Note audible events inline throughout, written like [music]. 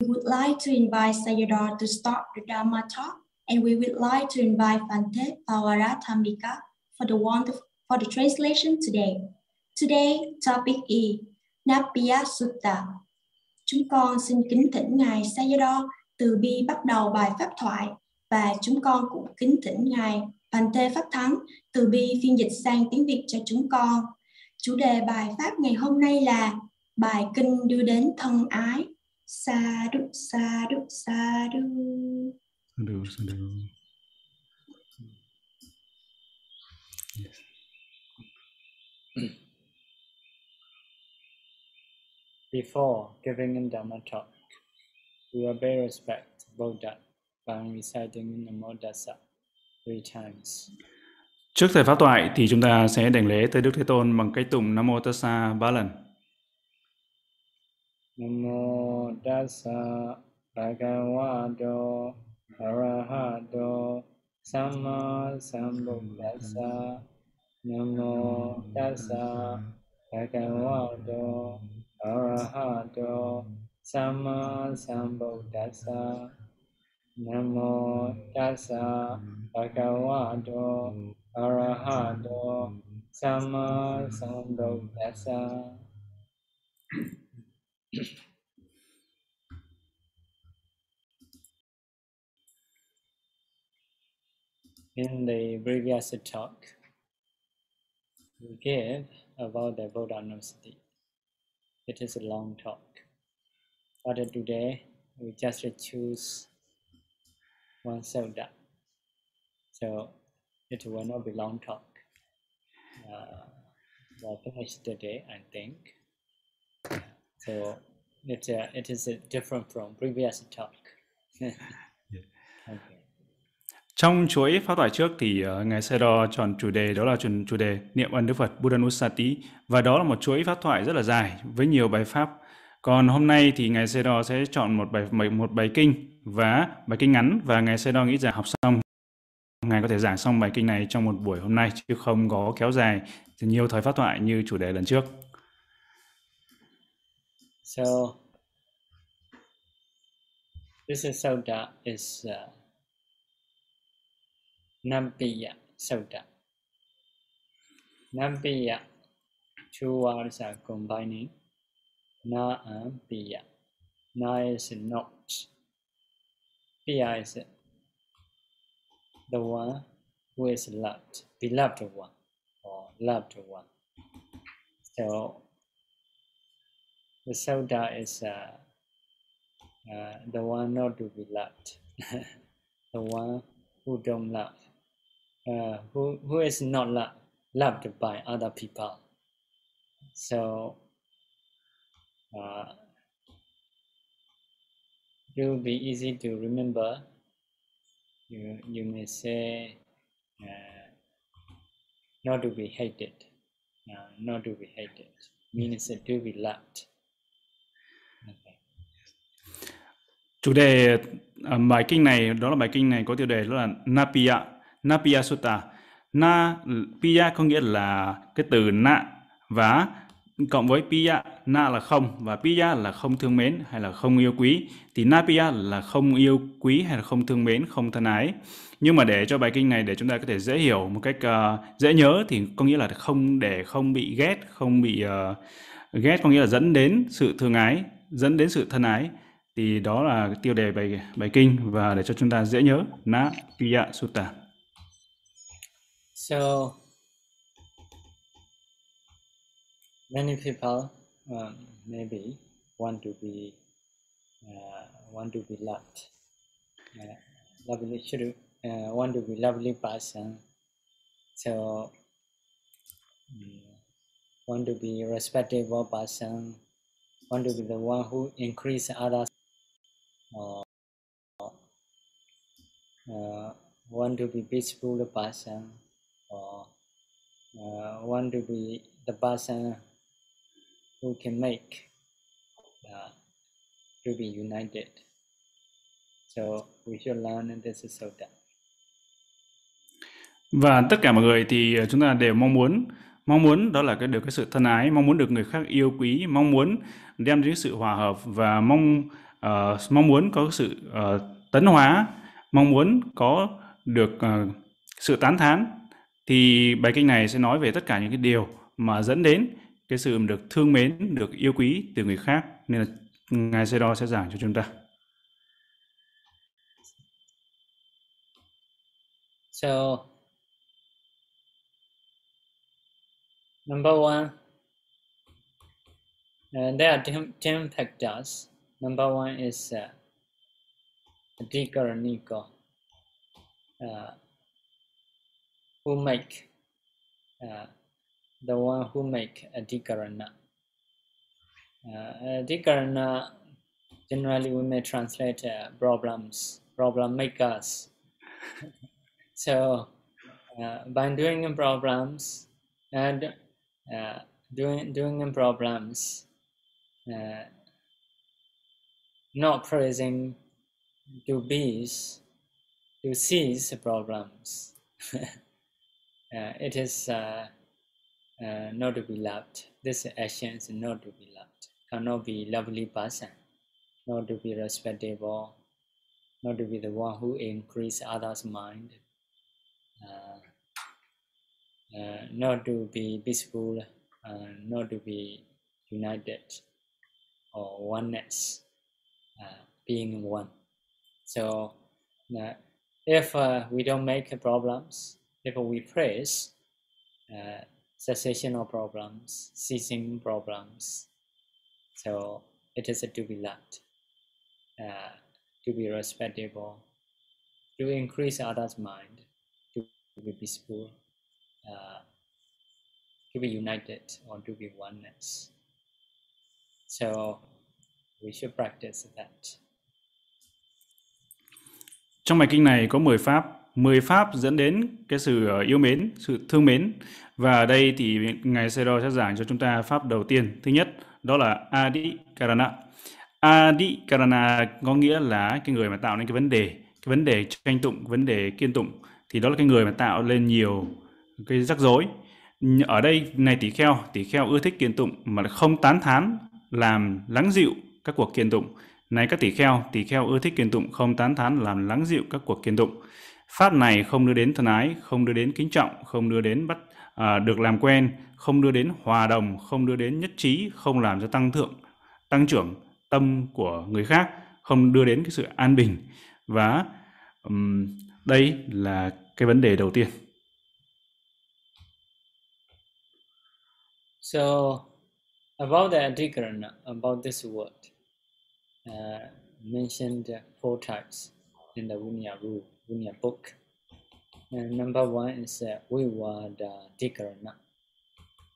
We would like to invite Sayadaw to start the Dharma talk, and we would like to invite Fante Pawaratamika for the wonderful, for the translation today. Today topic e, is Nappiya Sutta. Chúng con xin kính thỉnh Ngài Sayadaw từ bi bắt đầu bài pháp thoại và chúng con cũng kính thỉnh Ngài Bante Pháp Thắng từ bi phiên dịch sang tiếng Việt cho chúng con. Chủ đề bài pháp ngày hôm nay là bài kinh đưa đến thân ái. Sa đu sa đu sa đu. Sa đu sa đu. Before giving a Dhamma talk, we will pay respect to Buddha by reciting Namo Tassa three times. Trước thời pháp thoại thì chúng ta sẽ đảnh lễ tới Đức Thế Tôn bằng cách tụng Nam Mô Tassa ba lần. Namo Tassa Bhagavato Arahato Samma Sambuddhassa. Namo Tassa Bhagavato Arahato Samma Sambuddhassa. Namo Tassa Bhagavato Arahato Samma Sambuddhassa. [clears throat] In the previous talk, we gave about the Buddha University. It is a long talk. But today, we just choose one soda. So it will not be long talk. Uh, we'll finish today, I think. So it, uh, it is uh, different from previous talk. [laughs] okay. Trong chuỗi pháp thoại trước thì uh, Ngài Sayadaw chọn chủ đề đó là chủ, chủ đề niệm ân Đức Phật Buddhanussati và đó là một chuỗi pháp thoại rất là dài với nhiều bài pháp. Còn hôm nay thì Ngài Sayadaw sẽ chọn một bài một bài kinh và bài kinh ngắn và Ngài Sayadaw nghĩ rằng học xong Ngài có thể giảng xong bài kinh này trong một buổi hôm nay chứ không có kéo dài nhiều thời pháp thoại như chủ đề lần trước. So this is Sauda is uh, Nampiya Sauda. Nampiya, two words are combining. Na and Piya. Na is not. Piya is the one who is loved, beloved one, or loved one. So the Sauda is uh, uh, the one not to be loved, [laughs] the one who don't love, uh, who who is not lo- loved by other people. So uh, it will be easy to remember. You you may say uh, not to be hated, uh, not to be hated means to be loved. Chủ đề à, bài kinh này đó là bài kinh này có tiêu đề đó là Napiya, Napiya Sutta. Na piya có nghĩa là cái từ na và cộng với piya, na là không và piya là không thương mến hay là không yêu quý thì napiya là không yêu quý hay là không thương mến, không thân ái. Nhưng mà để cho bài kinh này để chúng ta có thể dễ hiểu một cách uh, dễ nhớ thì có nghĩa là không để không bị ghét, không bị uh, ghét có nghĩa là dẫn đến sự thương ái, dẫn đến sự thân ái thì đó là tiêu đề bài bài kinh và để cho chúng ta dễ nhớ na piya sutta. So many people um, maybe want to be uh, want to be loved, uh, lovely should uh, want to be lovely person. So um, want to be respectable person, want to be the one who increase others, or uh, want to be peaceful person, or uh, want to be the person ờ, who can make uh, to be united. So we should learn this is so that. Và tất cả mọi người thì ờ, chúng ta đều mong muốn mong muốn đó là cái được cái sự thân ái, mong muốn được người khác yêu quý, mong muốn đem đến sự hòa hợp và mong uh, mong muốn có sự uh, tấn hóa mong muốn có được uh, sự tán thán thì bài kinh này sẽ nói về tất cả những cái điều mà dẫn đến cái sự được thương mến được yêu quý từ người khác nên là ngài sẽ đo sẽ giảng cho chúng ta So, number one, uh, there are ten ten factors. Number one is uh, Adhikaranika, uh, who make, uh, the one who make Adhikarana. Uh, Adhikarana, generally we may translate uh, problems, problem makers. [laughs] So uh, by doing problems and uh, doing doing problems, uh, not praising to bees to seize problems. [laughs] Uh, it is uh, uh, not to be loved. This action is not to be loved. Cannot be lovely person, not to be respectable, not to be the one who increase others' mind, uh, uh, not to be peaceful, uh, not to be united or oneness, being one. So if we don't make problems, if we praise uh, cessation of problems, ceasing problems. So it is to be loved, uh, to be respectable, to increase others' mind, to be peaceful, uh, to be united, or to be oneness. So we should practice that. Trong bài kinh này có 10 pháp, 10 pháp dẫn đến cái sự ờ, yêu mến, sự thương mến. Và ở đây thì Ngài Sero sẽ giảng cho chúng ta pháp đầu tiên. Thứ nhất, đó là Adi Karana. Adi Karana có nghĩa là cái người mà tạo nên cái vấn đề, cái vấn đề tranh tụng, vấn đề kiên tụng thì đó là cái người mà tạo lên nhiều cái rắc rối ở đây này tỷ kheo tỷ kheo ưa thích kiên tụng mà không tán thán làm lắng dịu các cuộc kiện tụng. Này các tỷ kheo tỷ kheo ưa thích kiện tụng không tán thán làm lắng dịu các cuộc kiện tụng. Pháp này không đưa đến thân ái không đưa đến kính trọng không đưa đến bắt à, được làm quen không đưa đến hòa đồng không đưa đến nhất trí không làm cho tăng thượng tăng trưởng tâm của người khác không đưa đến cái sự an bình. Và um, đây là cái vấn đề đầu tiên. So about the adhikara, about this word, mentioned four types in the Vinaya rule, Vinaya book. And number one is uh, Vivada Dhikarana.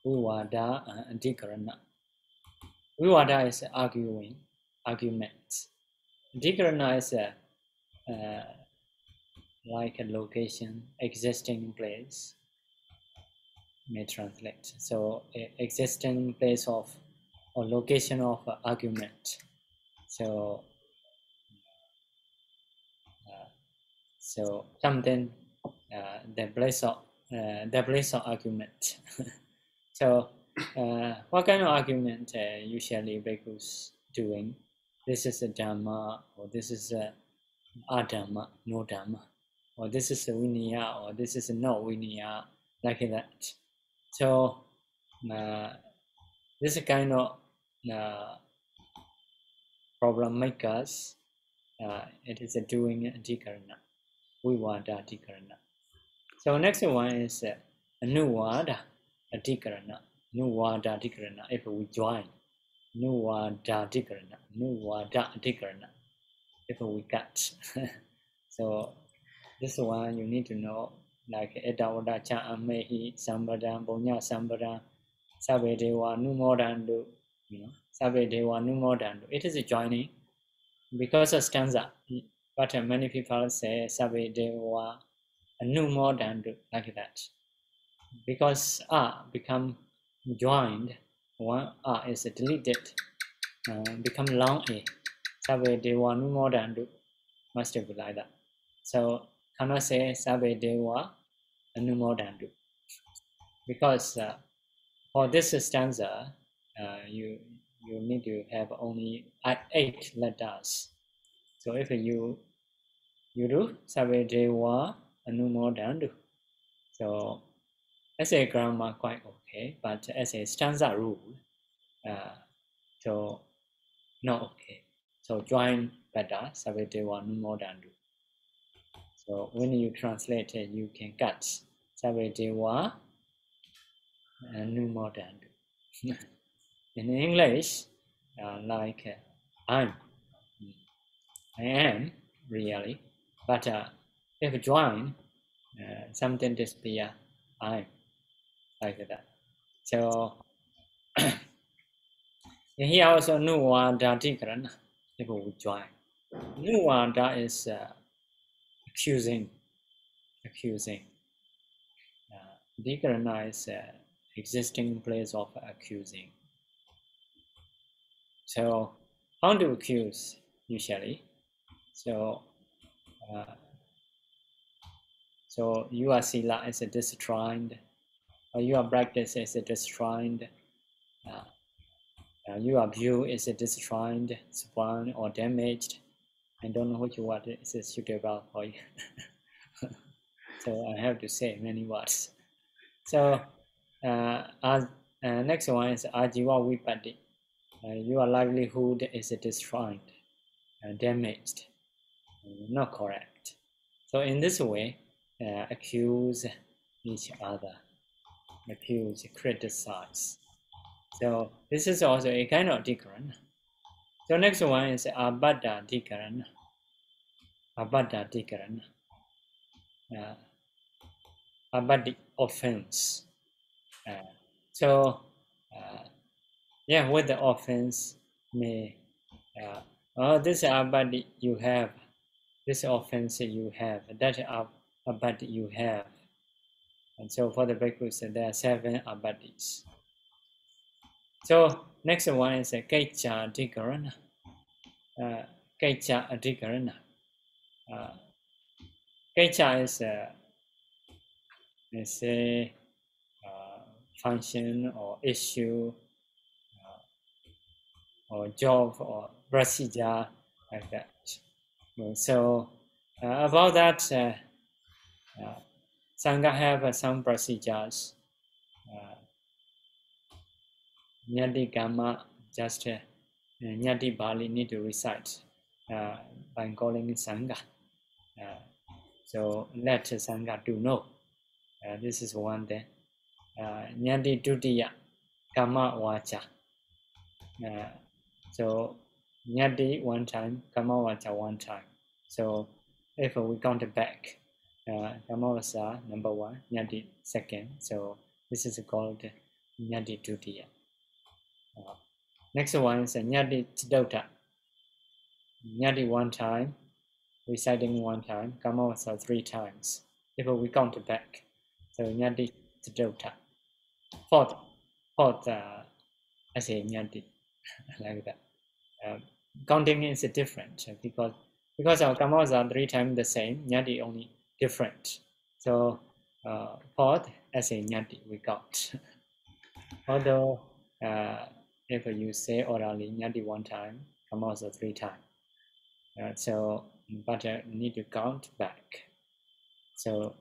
Vivada uh, Dhikarana. Vivada is arguing, argument. Dhikarana is uh, uh, like a location, existing place may translate. So existing place of or location of argument. So uh, so something uh, the place of uh, the place of argument. [laughs] so uh, what kind of argument uh, usually bhikkhus doing? This is a dhamma or this is a adhamma, no dhamma or this is a Vinaya, or this is a no Vinaya, like that. So uh, this kind of problem makers, uh, it is a doing adhikarana, vivada adhikarana. So next one is uh, anuvada adhikarana, anuvada adhikarana, if we join, nuwada adhikarana, nuwada adhikarana, if we cut. [laughs] so This one you need to know like Etawada Cha Amehi Sambadan Bonya Sambadan Sabedewa Numodandu you know. Sabedewa Numodandu it is a joining because of stanza but many people say Sabedewa Numodandu like that. Because A become joined one A is deleted uh, become long A. Sabedewa Numodandu must be like that. So cannot say Sabe Dewa Anumodandu. Because uh, for this stanza, uh, you you need to have only eight letters. So if you you do Savedewa Anumodandu. So as a grammar quite okay, but as a stanza rule, uh, so not okay. So join better Savedewa Anumodandu. So when you translate it, you can cut Savedewa Anumodandu. In English, uh, like uh, I'm, I am really, but uh, if join, uh, something disappear, I'm like that. So [coughs] here also Nuwada Dikarana, if we join. Nuwada is uh, accusing, accusing. Uh, Dikarana is uh, existing place of accusing. So to accuse usually? So uh, so your sila is destroyed, or your practice is destroyed, uh, uh, your view is destroyed, spoiled, or damaged. I don't know which word is suitable for you. [laughs] so I have to say many words. So uh, uh, next one is ajiva vipatti. Your livelihood is destroyed, uh, damaged, not correct. So in this way, uh, accuse each other, accuse, criticize. So this is also a kind of dhikaran. So next one is abadda dhikaran. Abadda dhikaran. Uh, abaddi offense. Uh, so uh, yeah, with the offense may uh, oh this abadi you have, this offense you have, that abadi you have. And so for the bhikkhus, there are seven abadis. So next one is a Kaicha Adhikarana. Uh, Kaicha Adhikarana. Uh, Kaicha is a, is a uh, function or issue or job or procedure like that. So uh, about that, uh, uh, Sangha have uh, some procedures. Uh, Nyati Gamma, just uh, Nyati Bali need to recite uh, by calling Sangha. Uh, so let Sangha do know. Uh, this is one thing. Uh, Nyati Dutiya, Kama Vacha. Uh, Uh, so Nyati one time, Kamavata one time. So if we count back, uh, Kamavasa number one, Nyati second. So this is called Nyati Dutiya. Uh, next one is Nyati Tidota. Nyati one time, reciting one time, Kamavasa three times. If we count back, so Nyati Tidota. Fourth, fourth, uh, I say Nyati, [laughs] like that. Uh, counting is different because because our commas are three times the same, nyati only different. So uh, as a nyati we got. [laughs] Although uh, if you say orally nyati one time, commas are three times. Uh, so but uh, need to count back. So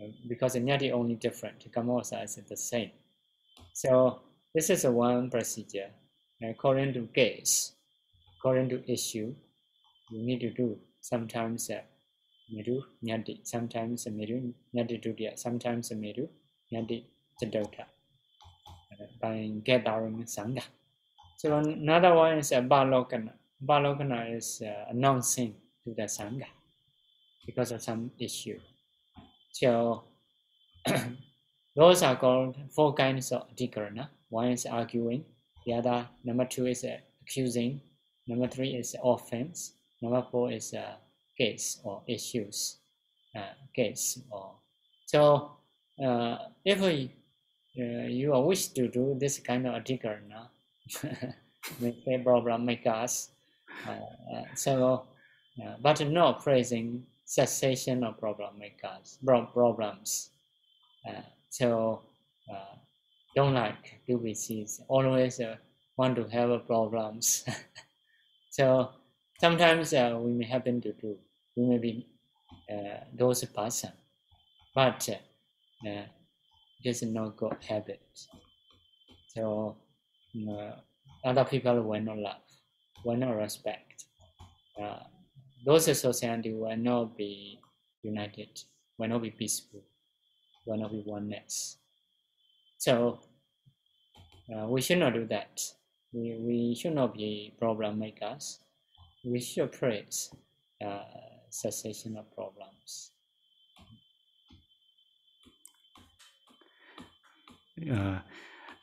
uh, because nyati only different, commas are the same. So this is a one procedure according to case according to issue, you need to do sometimes uh, meru nyati, sometimes meru nyati dudya, sometimes meru nyati chadota uh, by gathering sangha. So another one is a uh, balokana. Balokana is uh, announcing to the sangha because of some issue. So [clears throat] those are called four kinds of adhikarana. One is arguing, the other number two is uh, accusing, Number three is offense. Number four is uh, case or issues. Uh, case or so uh, if we, uh, you wish to do this kind of article no? [laughs] make problem make us. Uh, uh, so, uh, but no praising cessation of problem makers problems. So don't like DVCs. Always uh, want to have problems. [laughs] so sometimes uh, we may happen to do. We may be uh, those person, but uh, uh, it is not good habit. So uh, other people will not love, will not respect. Uh, those society will not be united, will not be peaceful, will not be oneness. So uh, we should not do that. We, we should not be problem makers. We should praise uh, cessation of problems. Uh,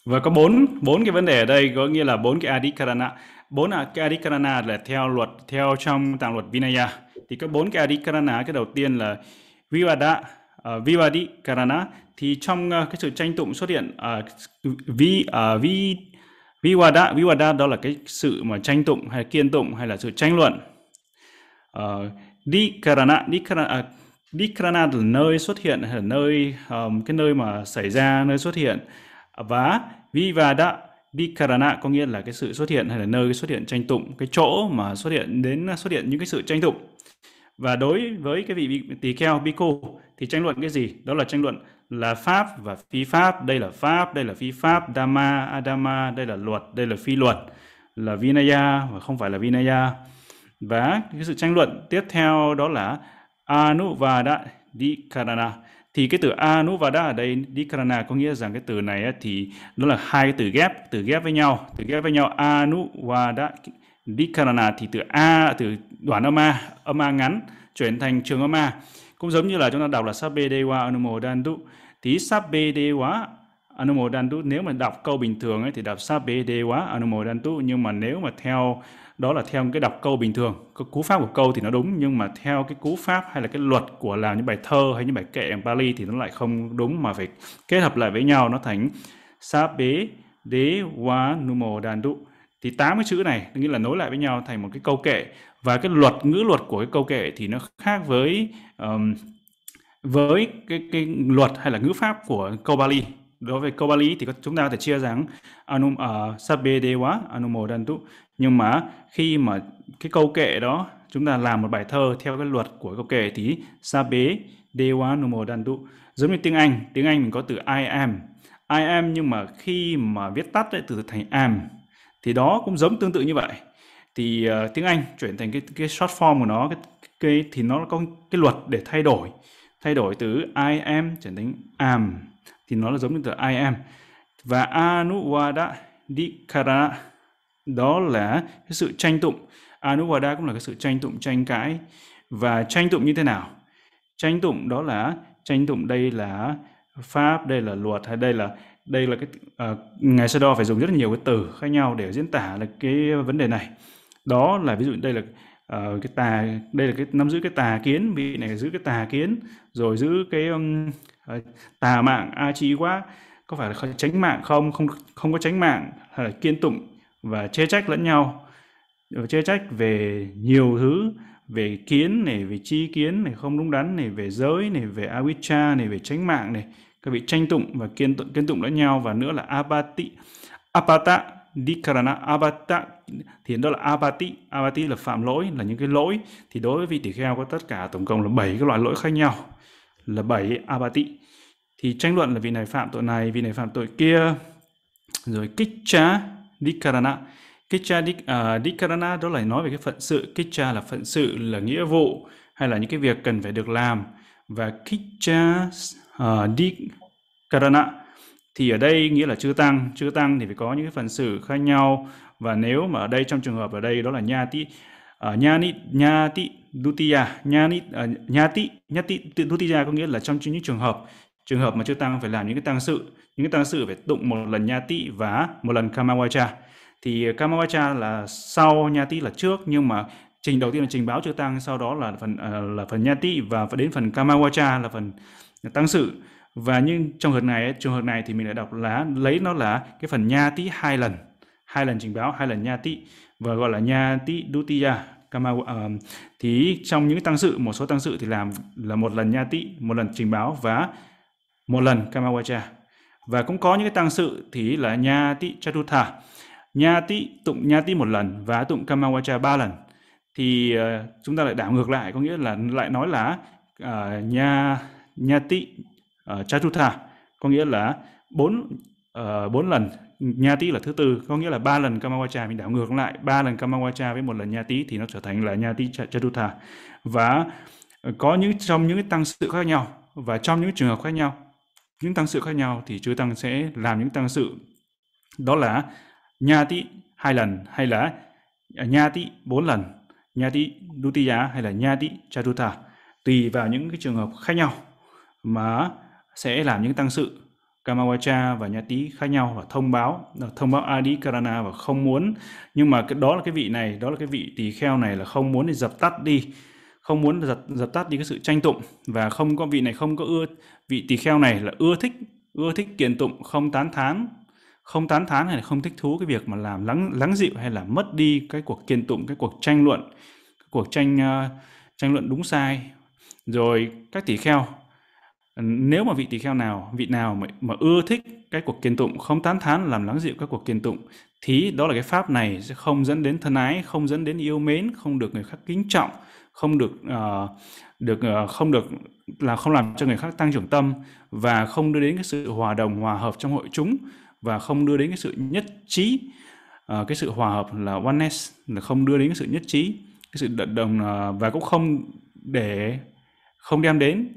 và có bốn bốn cái vấn đề ở đây có nghĩa là bốn cái adikarana. Bốn là cái adikarana là theo luật theo trong tạng luật Vinaya. Thì có bốn cái adikarana. Cái đầu tiên là vivada uh, vivadikarana. Thì trong uh, cái sự tranh tụng xuất hiện ờ, uh, vi uh, vi vivada vivada đó là cái sự mà tranh tụng hay kiên tụng hay là sự tranh luận. Uh, dikarana dikarana uh, dikarana là nơi xuất hiện hay là nơi um, cái nơi mà xảy ra nơi xuất hiện. Và vivada dikarana có nghĩa là cái sự xuất hiện hay là nơi xuất hiện tranh tụng cái chỗ mà xuất hiện đến xuất hiện những cái sự tranh tụng. Và đối với cái vị tỳ kheo bhikkhu thì tranh luận cái gì? Đó là tranh luận là pháp và phi pháp. Đây là pháp, đây là phi pháp, dhamma adama đây là luật, đây là phi luật, là vinaya và không phải là vinaya. Và cái sự tranh luận tiếp theo đó là anuvada dikarana thì cái từ anuvada ở đây dikarana có nghĩa rằng cái từ này thì nó là hai cái từ ghép từ ghép với nhau. Từ ghép với nhau anuvada dikarana thì từ a, từ đoạn âm a âm a ngắn, chuyển thành trường âm a. Cũng giống như là chúng ta đọc là sabbe dewa anumodantu thì sabbe quá. Anumodantu nếu mà đọc câu bình thường ấy thì đọc sabbe dewa anumodantu nhưng mà nếu mà theo đó là theo cái đọc câu bình thường. Cái cú pháp của câu thì nó đúng nhưng mà theo cái cú pháp hay là cái luật của làm những bài thơ hay những bài kệ bằng Pali thì nó lại không đúng mà phải kết hợp lại với nhau. Nó thành sabbe dewa anumodantu thì tám cái chữ này nghĩa là nối lại với nhau thành một cái câu kệ. Và cái luật ngữ luật của cái câu kệ thì nó khác với um, với cái cái luật hay là ngữ pháp của câu Bali đối với câu Bali thì chúng ta có thể chia rằng anum à, ở sabbe dewa anumodantu nhưng mà khi mà cái câu kệ đó chúng ta làm một bài thơ theo cái luật của câu kệ thì sabbe dewa anumodantu giống như tiếng Anh tiếng Anh mình có từ I am. I am nhưng mà khi mà viết tắt ấy, từ thành am thì đó cũng giống tương tự như vậy. Thì uh, tiếng Anh chuyển thành cái cái short form của nó cái, cái thì nó có cái luật để thay đổi thay đổi từ I am chuyển thành am thì nó là giống như từ I am. Và anuwada dikara đó là cái sự tranh tụng. Anuwada cũng là cái sự tranh tụng tranh cãi. Và tranh tụng như thế nào? Tranh tụng đó là tranh tụng đây là pháp đây là luật hay đây là đây là cái ờ, uh, ngài sơ đo phải dùng rất nhiều cái từ khác nhau để diễn tả là cái vấn đề này. Đó là ví dụ đây là uh, cái tà đây là cái nắm giữ cái tà kiến vị này giữ cái tà kiến rồi giữ cái um, ờ, tà mạng a chi quá. Có phải là tránh mạng không? Không không có tránh mạng hay là kiên tụng và chê trách lẫn nhau. Chê trách về nhiều thứ về kiến này về chi kiến này không đúng đắn này về giới này về avicca này về tránh mạng này. Các vị tranh tụng và kiên tụng, kiên tụng lẫn nhau và nữa là apati apata dikarana abata thì đó là abati abati là phạm lỗi là những cái lỗi. Thì đối với vị tỷ kheo có tất cả tổng cộng là bảy cái loại lỗi khác nhau là bảy abati thì tranh luận là vị này phạm tội này vị này phạm tội kia. Rồi kicha dikarana kicha dik, uh, à, dikarana đó là nói về cái phận sự. Kicha là phận sự là nghĩa vụ hay là những cái việc cần phải được làm. Và kicha à, uh, dikarana thì ở đây nghĩa là chưa tăng. Chưa tăng thì phải có những cái phần xử khác nhau. Và nếu mà ở đây trong trường hợp ở đây đó là nha tị uh, nha ni nha tị dutiya nha ni uh, nha tị nha tị dutiya có nghĩa là trong những trường hợp trường hợp mà chưa tăng phải làm những cái tăng sự. Những cái tăng sự phải tụng một lần nha tị và một lần kamawacha. Thì kamawacha là sau nha tị là trước nhưng mà trình đầu tiên là trình báo chưa tăng sau đó là phần uh, là phần nha tị và đến phần kamawacha là phần tăng sự và nhưng trong hợp này trường hợp này thì mình đã đọc là lấy nó là cái phần nha tí hai lần. Hai lần trình báo hai lần nha tí và gọi là nha tí dutiya kama uh, thì trong những tăng sự một số tăng sự thì làm là một lần nha tí một lần trình báo và một lần kamawacha và cũng có những cái tăng sự thì là nha tí chatutha nha tí tụng nha tí một lần và tụng kamawacha ba lần. Thì uh, chúng ta lại đảo ngược lại có nghĩa là lại nói là uh, nha nha tị uh, chatutha. Có nghĩa là bốn uh, bốn lần nha tí là thứ tư có nghĩa là ba lần kamawacha mình đảo ngược lại ba lần kamawacha với một lần nha tí thì nó trở thành là nha tí chatutha. Và có những trong những cái tăng sự khác nhau và trong những trường hợp khác nhau những tăng sự khác nhau thì chư tăng sẽ làm những tăng sự. Đó là nha tí hai lần hay là à, nha tí bốn lần nha tí dutiya hay là nha tí chatutha. Tùy vào những cái trường hợp khác nhau mà sẽ làm những tăng sự Kamawacha và nhà Tý khác nhau và thông báo ờ, thông báo Adi Karana và không muốn. Nhưng mà cái đó là cái vị này đó là cái vị tỳ kheo này là không muốn thì dập tắt đi. Không muốn dập, dập tắt đi cái sự tranh tụng. Và không có vị này không có ưa vị tỳ kheo này là ưa thích ưa thích kiện tụng không tán thán. Không tán thán hay là không thích thú cái việc mà làm lắng lắng dịu hay là mất đi cái cuộc kiện tụng cái cuộc tranh luận cái cuộc tranh uh, tranh luận đúng sai. Rồi các tỷ kheo nếu mà vị tỳ kheo nào vị nào mà, mà ưa thích cái cuộc kiên tụng không tán thán làm lắng dịu các cuộc kiên tụng thì đó là cái pháp này sẽ không dẫn đến thân ái không dẫn đến yêu mến không được người khác kính trọng không được uh, được uh, không được là không làm cho người khác tăng trưởng tâm và không đưa đến cái sự hòa đồng hòa hợp trong hội chúng và không đưa đến cái sự nhất trí. Uh, cái sự hòa hợp là oneness là không đưa đến cái sự nhất trí cái sự đồng uh, và cũng không để không đem đến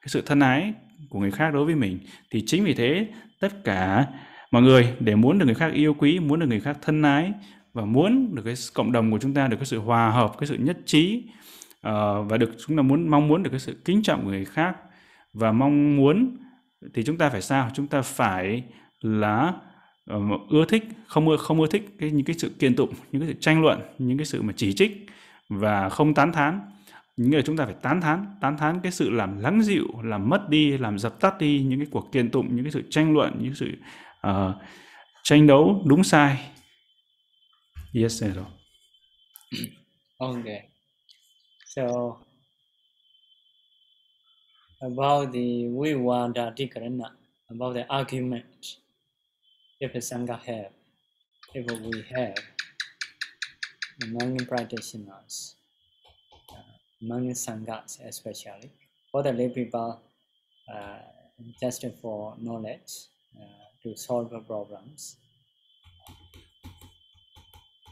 cái sự thân ái của người khác đối với mình thì chính vì thế tất cả mọi người để muốn được người khác yêu quý muốn được người khác thân ái và muốn được cái cộng đồng của chúng ta được cái sự hòa hợp cái sự nhất trí uh, và được chúng ta muốn mong muốn được cái sự kính trọng của người khác và mong muốn thì chúng ta phải sao? Chúng ta phải là uh, ưa thích không ưa không ưa thích cái những cái sự kiện tụng những cái sự tranh luận những cái sự mà chỉ trích và không tán thán nghĩa là chúng ta phải tán thán tán thán cái sự làm lắng dịu làm mất đi làm dập tắt đi những cái cuộc kiện tụng những cái sự tranh luận những sự uh, tranh đấu đúng sai. Yes sir okay so about the vivada dikarana about the argument. If a sangha have if we have among practitioners among sanghas especially. For the lay people, uh, just for knowledge uh, to solve the problems.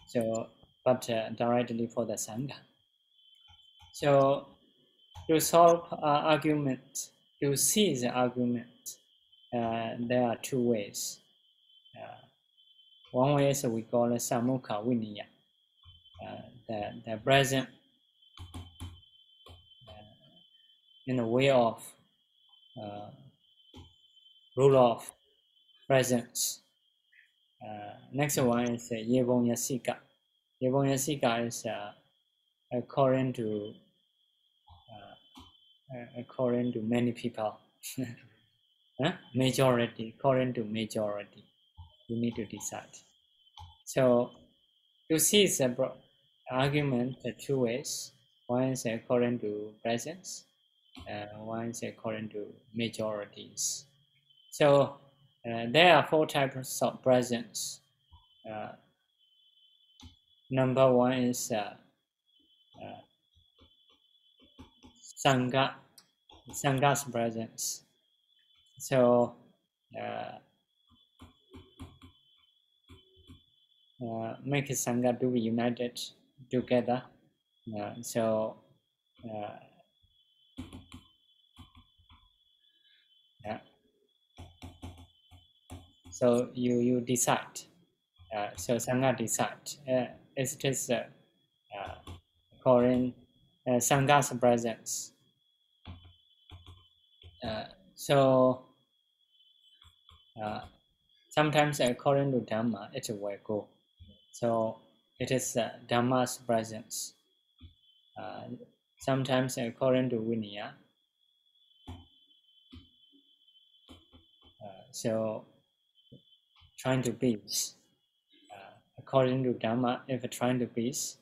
So, but uh, directly for the sangha. So, to solve uh, argument, to see the argument, uh, there are two ways. Uh, one way is we call it samukha viniya, uh, the, the present in a way of uh, rule of presence. Uh, next one is uh, Yevon Yasika. Yevon Yasika is uh, according to uh, according to many people. [laughs] Majority, according to majority, you need to decide. So you see the argument the two ways. One is according to presence, uh, according to majorities. So uh, there are four types of presence. Uh, number one is uh, uh, Sangha, Sangha's presence. So uh, make Sangha to be united together. So So you you decide. Uh, so sangha decide. Uh, it is uh, uh, according uh, sangha's presence. Uh, so uh, sometimes according to dhamma, it will go. So it is uh, dhamma's presence. Uh, sometimes according to vinaya. Uh, so trying to peace. Uh, according to Dhamma, if we're trying to peace,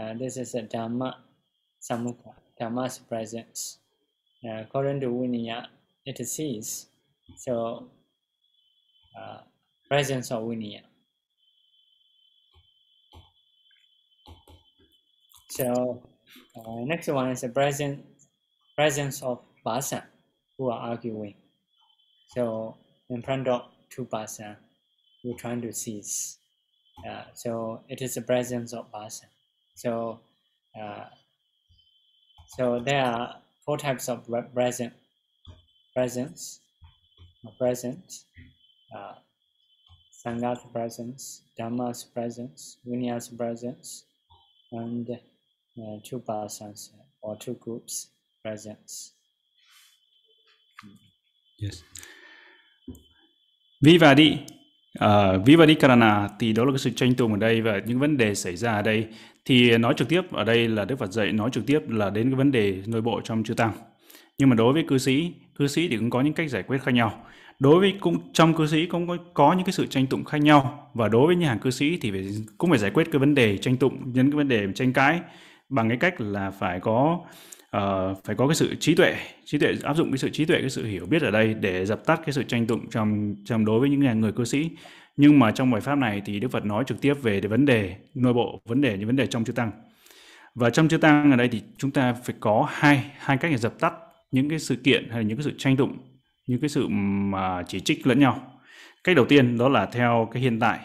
uh, this is a Dhamma samukha, Dhamma's presence. Uh, according to Vinaya, it is sees. So, uh, presence of Vinaya. So, uh, next one is the presence, presence of Basa, who are arguing. So, in front of two Basa, we're trying to cease. Uh, so it is the presence of person. So uh, so there are four types of present presence, uh, present, uh, Sangha's presence, Dhamma's presence, Vinya's presence, and uh, two persons or two groups presence. Yes. Vivadi, uh, Vivadi Karana thì đó là cái sự tranh tụng ở đây và những vấn đề xảy ra ở đây thì nói trực tiếp ở đây là Đức Phật dạy nói trực tiếp là đến cái vấn đề nội bộ trong chư tăng. Nhưng mà đối với cư sĩ, cư sĩ thì cũng có những cách giải quyết khác nhau. Đối với cũng trong cư sĩ cũng có, có những cái sự tranh tụng khác nhau và đối với nhà hàng cư sĩ thì phải cũng phải giải quyết cái vấn đề tranh tụng nhân cái vấn đề tranh cãi bằng cái cách là phải có uh, phải có cái sự trí tuệ trí tuệ áp dụng cái sự trí tuệ cái sự hiểu biết ở đây để dập tắt cái sự tranh tụng trong trong đối với những người cư sĩ. Nhưng mà trong bài pháp này thì Đức Phật nói trực tiếp về vấn đề nội bộ vấn đề những vấn đề trong chư tăng. Và trong chư tăng ở đây thì chúng ta phải có hai hai cách để dập tắt những cái sự kiện hay là những cái sự tranh tụng những cái sự mà chỉ trích lẫn nhau. Cách đầu tiên đó là theo cái hiện tại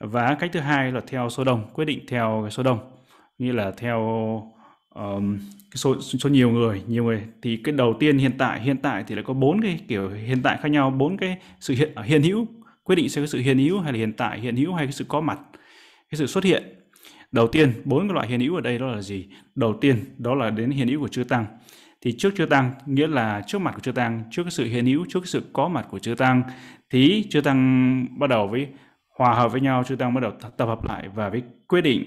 và cách thứ hai là theo số đông quyết định theo cái số đông như là theo um, số số nhiều người nhiều người. Thì cái đầu tiên hiện tại hiện tại thì lại có bốn cái kiểu hiện tại khác nhau bốn cái sự hiện à, hiện hữu quyết định sẽ cái sự hiện hữu hay là hiện tại hiện hữu hay cái sự có mặt cái sự xuất hiện. Đầu tiên bốn cái loại hiện hữu ở đây đó là gì? Đầu tiên đó là đến hiện hữu của chư tăng. Thì trước chư tăng nghĩa là trước mặt của chư tăng trước cái sự hiện hữu trước cái sự có mặt của chư tăng thì chư tăng bắt đầu với hòa hợp với nhau chư tăng bắt đầu tập hợp lại và với quyết định.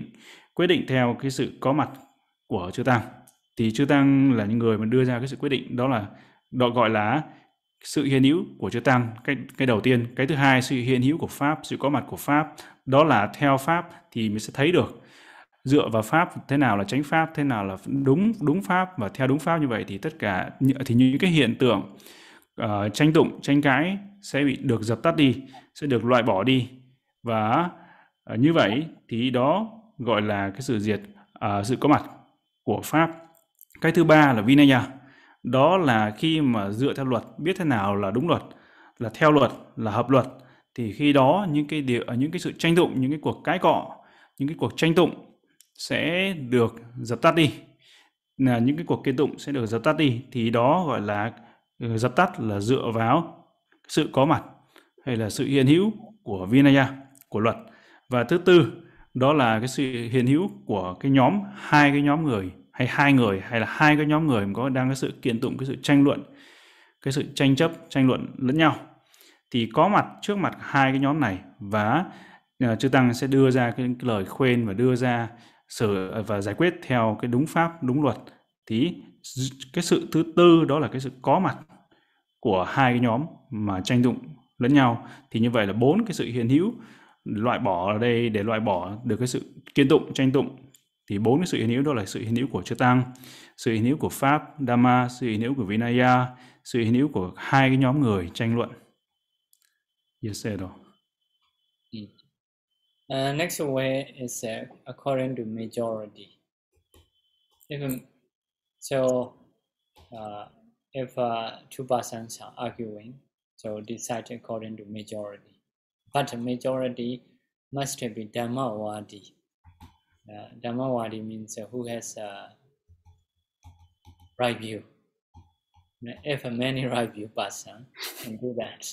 Quyết định theo cái sự có mặt của chư tăng thì chư tăng là những người mà đưa ra cái sự quyết định đó là đó gọi là sự hiện hữu của chư tăng cái cái đầu tiên. Cái thứ hai sự hiện hữu của pháp sự có mặt của pháp. Đó là theo pháp thì mình sẽ thấy được dựa vào pháp thế nào là tránh pháp thế nào là đúng đúng pháp. Và theo đúng pháp như vậy thì tất cả thì những cái hiện tượng uh, tranh tụng tranh cãi sẽ bị được dập tắt đi sẽ được loại bỏ đi. Và uh, như vậy thì đó gọi là cái sự diệt uh, sự có mặt của pháp. Cái thứ ba là vinaya. Đó là khi mà dựa theo luật, biết thế nào là đúng luật, là theo luật, là hợp luật, thì khi đó những cái điều những cái sự tranh tụng, những cái cuộc cãi cọ, những cái cuộc tranh tụng sẽ được dập tắt đi. Là những cái cuộc kiện tụng sẽ được dập tắt đi, thì đó gọi là ừ, dập tắt là dựa vào sự có mặt hay là sự hiện hữu của Vinaya, của luật. Và thứ tư đó là cái sự hiện hữu của cái nhóm hai cái nhóm người hay hai người hay là hai cái nhóm người có đang có sự kiện tụng cái sự tranh luận cái sự tranh chấp tranh luận lẫn nhau. Thì có mặt trước mặt hai cái nhóm này và uh, chư tăng sẽ đưa ra cái, cái lời khuyên và đưa ra sự à, và giải quyết theo cái đúng pháp đúng luật. Thì cái sự thứ tư đó là cái sự có mặt của hai cái nhóm mà tranh tụng lẫn nhau. Thì như vậy là bốn cái sự hiện hữu loại bỏ ở đây để loại bỏ được cái sự kiên tụng tranh tụng thì bốn cái sự hiện hữu đó là sự hiện hữu của chư tăng sự hiện hữu của pháp dhamma sự hiện hữu của vinaya sự hiện hữu của hai cái nhóm người tranh luận yes sir. Uh, next way is uh, according to majority. If, so, uh, if uh, two persons are arguing, so decide according to majority. But majority must be Dhammawadi. Uh, Dhammawadi means uh, who has a right view. If a many right view person can do that.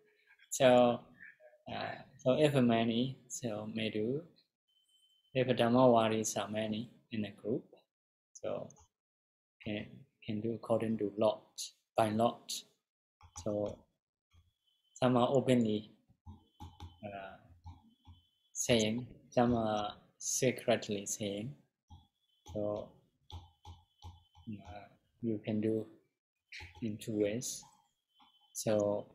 [laughs] so, uh, so if many, so may do. If Dhammawadis are many in a group, so can can do according to lot by lot. So some are openly saying, some are secretly saying. So uh, you can do in two ways. So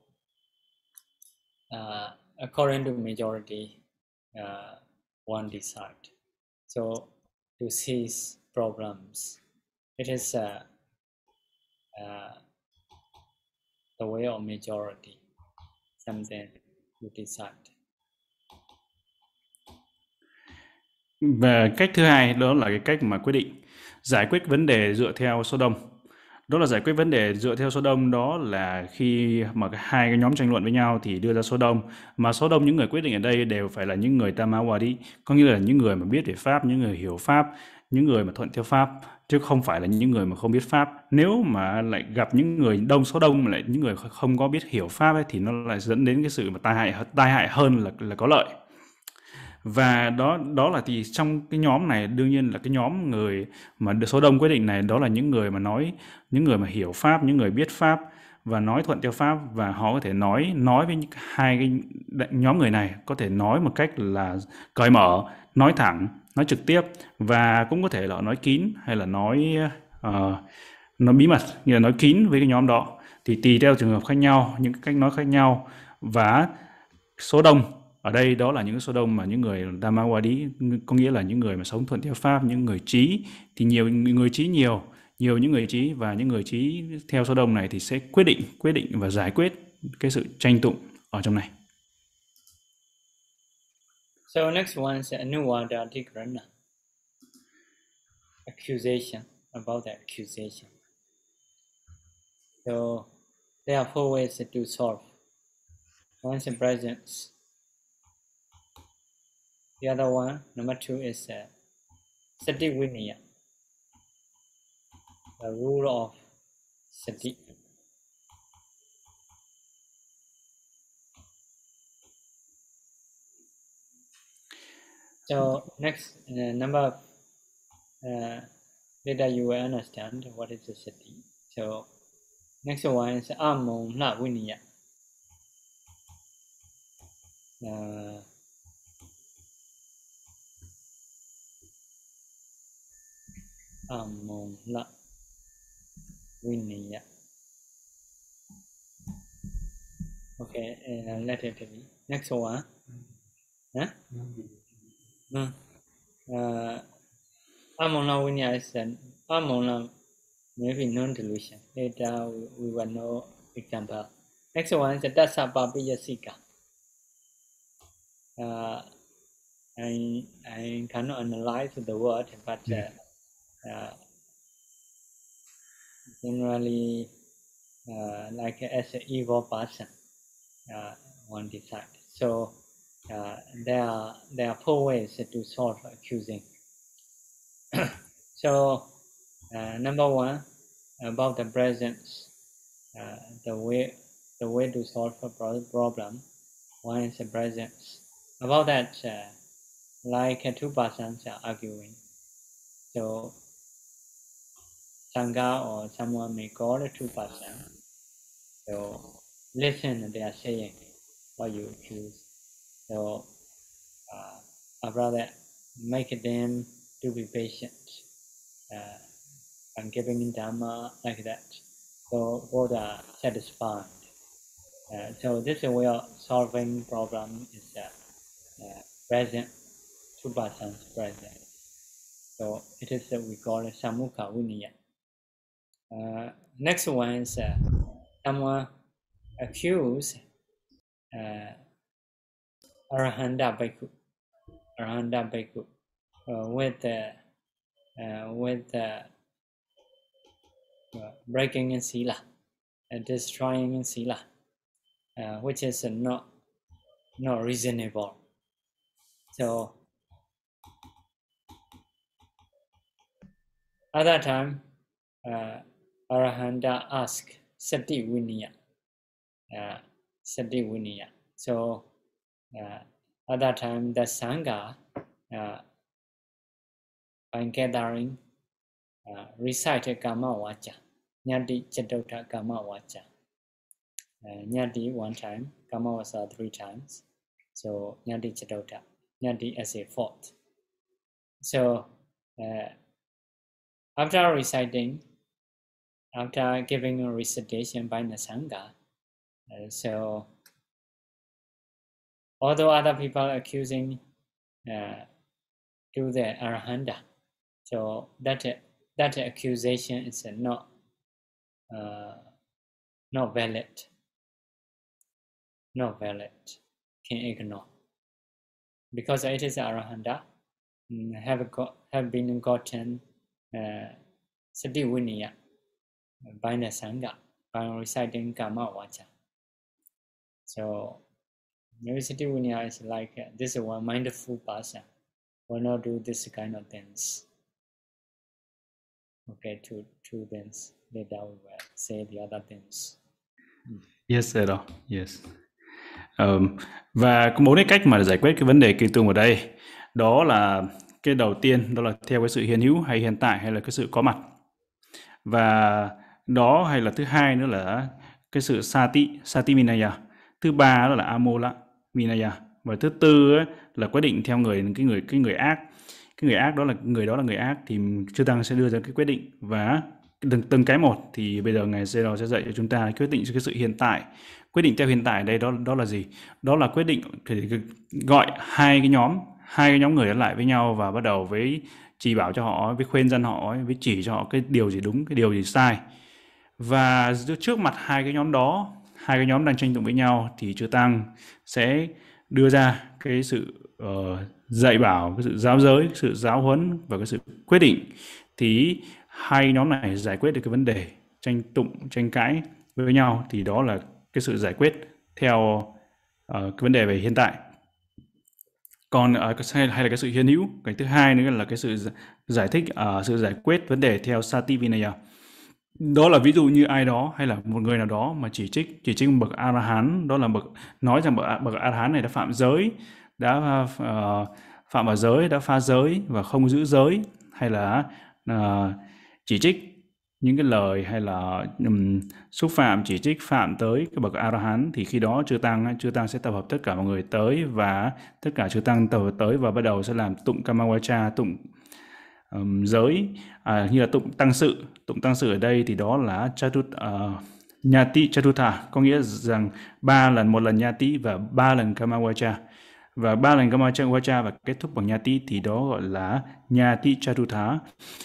uh, according to majority, uh, one decide. So to seize problems, it is uh, uh, the way of majority, something you decide. Và cách thứ hai đó là cái cách mà quyết định giải quyết vấn đề dựa theo số đông. Đó là giải quyết vấn đề dựa theo số đông đó là khi mà hai cái nhóm tranh luận với nhau thì đưa ra số đông. Mà số đông những người quyết định ở đây đều phải là những người Tamawadi, có nghĩa là những người mà biết về Pháp, những người hiểu Pháp, những người mà thuận theo Pháp chứ không phải là những người mà không biết Pháp. Nếu mà lại gặp những người đông số đông mà lại những người không có biết hiểu Pháp ấy, thì nó lại dẫn đến cái sự mà tai hại tai hại hơn là là có lợi và đó đó là thì trong cái nhóm này đương nhiên là cái nhóm người mà số đông quyết định này đó là những người mà nói những người mà hiểu pháp những người biết pháp và nói thuận theo pháp và họ có thể nói nói với hai cái nhóm người này có thể nói một cách là cởi mở nói thẳng nói trực tiếp và cũng có thể là nói kín hay là nói uh, nói bí mật như là nói kín với cái nhóm đó. Thì tùy theo trường hợp khác nhau những cách nói khác nhau và số đông ở đây đó là những số đông mà những người Dhammawadí có nghĩa là những người mà sống thuận theo pháp, những người trí, thì nhiều người trí nhiều nhiều những người trí và những người trí theo số đông này thì sẽ quyết định quyết định và giải quyết cái sự tranh tụng ở trong này. So next one is Anuwada Dhikarana. Accusation, about the accusation. So, there are four ways to solve. One is presence. The other one, number two, is uh, Sati Vinaya, the rule of Sati. So next uh, number uh, later you will understand what is the sati. So next one is amon la vinaya. Uh, Amula Vinaya. Okay, uh, let it be. Next one. Huh? Uh, Amona Vinaya is an Amona maybe non-delusion. Later we, we will know example. Next one is Dasa Babiyasika. Uh, I, I cannot analyze the word, but uh, uh, generally uh, like as an evil person uh, one decide. So uh, there are there are four ways to solve accusing. [clears throat] so uh, number one about the presence, uh, the way the way to solve a problem. One is the presence. About that, like two persons are arguing. So Sangha or someone may call a two person. So listen, they are saying what you choose. So uh, I rather make them to be patient uh, and giving Dhamma like that. So both are satisfied. Uh, so this way of solving problem is uh, uh, present, two persons present. So it is uh, we call it Samukha Vinaya. Uh, next one is uh, someone accused uh, Arahanta Bhikkhu, Arahanta Bhikkhu uh, with uh, uh, with uh, breaking in sila, uh, destroying in sila, which is not not reasonable. So at that time, uh, Arahanta ask Sati Vinaya. Uh, Sati Vinaya. So uh, at that time, the Sangha, uh, by gathering, uh, recited Kama Vacha, Nyati Chatota Kama Vacha. Uh, Nyati one time, Kama Vacha three times. So Nyati Chatota, Nyati as a fourth. So uh, after reciting, after giving a recitation by the Sangha. Uh, so, although other people accusing uh, to the Arahanta, so that that accusation is not uh, not valid, not valid, can ignore because it is Arahanta. mm, have got have been gotten uh, sati vinaya sangha by reciting kama vacha. So University Vinaya is like uh, this is one mindful person will not do this kind of things. Okay, two two things. Later we will say the other things. Yes, sir. Yes. Um, và có bốn cái cách mà giải quyết cái vấn đề kỳ tương ở đây đó là cái đầu tiên đó là theo cái sự hiện hữu hay hiện tại hay là cái sự có mặt và đó hay là thứ hai nữa là cái sự sati sati vinaya thứ ba đó là amola vinaya và thứ tư ấy, là quyết định theo người cái người cái người ác. Cái người ác đó là người đó là người ác thì chư tăng sẽ đưa ra cái quyết định. Và từng từng cái một thì bây giờ ngài Zero sẽ dạy cho chúng ta quyết định cái sự hiện tại. Quyết định theo hiện tại đây đó đó là gì? Đó là quyết định gọi hai cái nhóm hai cái nhóm người lại với nhau và bắt đầu với chỉ bảo cho họ với khuyên dân họ với chỉ cho họ cái điều gì đúng cái điều gì sai và trước mặt hai cái nhóm đó hai cái nhóm đang tranh tụng với nhau thì chư tăng sẽ đưa ra cái sự uh, dạy bảo cái sự giáo giới cái sự giáo huấn và cái sự quyết định. Thì hai nhóm này giải quyết được cái vấn đề tranh tụng tranh cãi với nhau thì đó là cái sự giải quyết theo uh, cái vấn đề về hiện tại. Còn uh, hay, là cái sự hiện hữu. Cái thứ hai nữa là cái sự giải thích uh, sự giải quyết vấn đề theo sati vinaya đó là ví dụ như ai đó hay là một người nào đó mà chỉ trích chỉ trích bậc a la hán đó là bậc nói rằng bậc bậc a la hán này đã phạm giới đã uh, phạm vào giới đã phá giới và không giữ giới hay là uh, chỉ trích những cái lời hay là um, xúc phạm chỉ trích phạm tới cái bậc a la hán thì khi đó chư tăng chư tăng sẽ tập hợp tất cả mọi người tới và tất cả chư tăng tập hợp tới và bắt đầu sẽ làm tụng kamawacha tụng um, giới. À, như là tụng tăng sự. Tụng tăng sự ở đây thì đó là chatut uh, à, nhati chatutha có nghĩa rằng ba lần một lần nhati và ba lần kamawacha. Và ba lần kamawacha và kết thúc bằng nhati thì đó gọi là nhati chatutha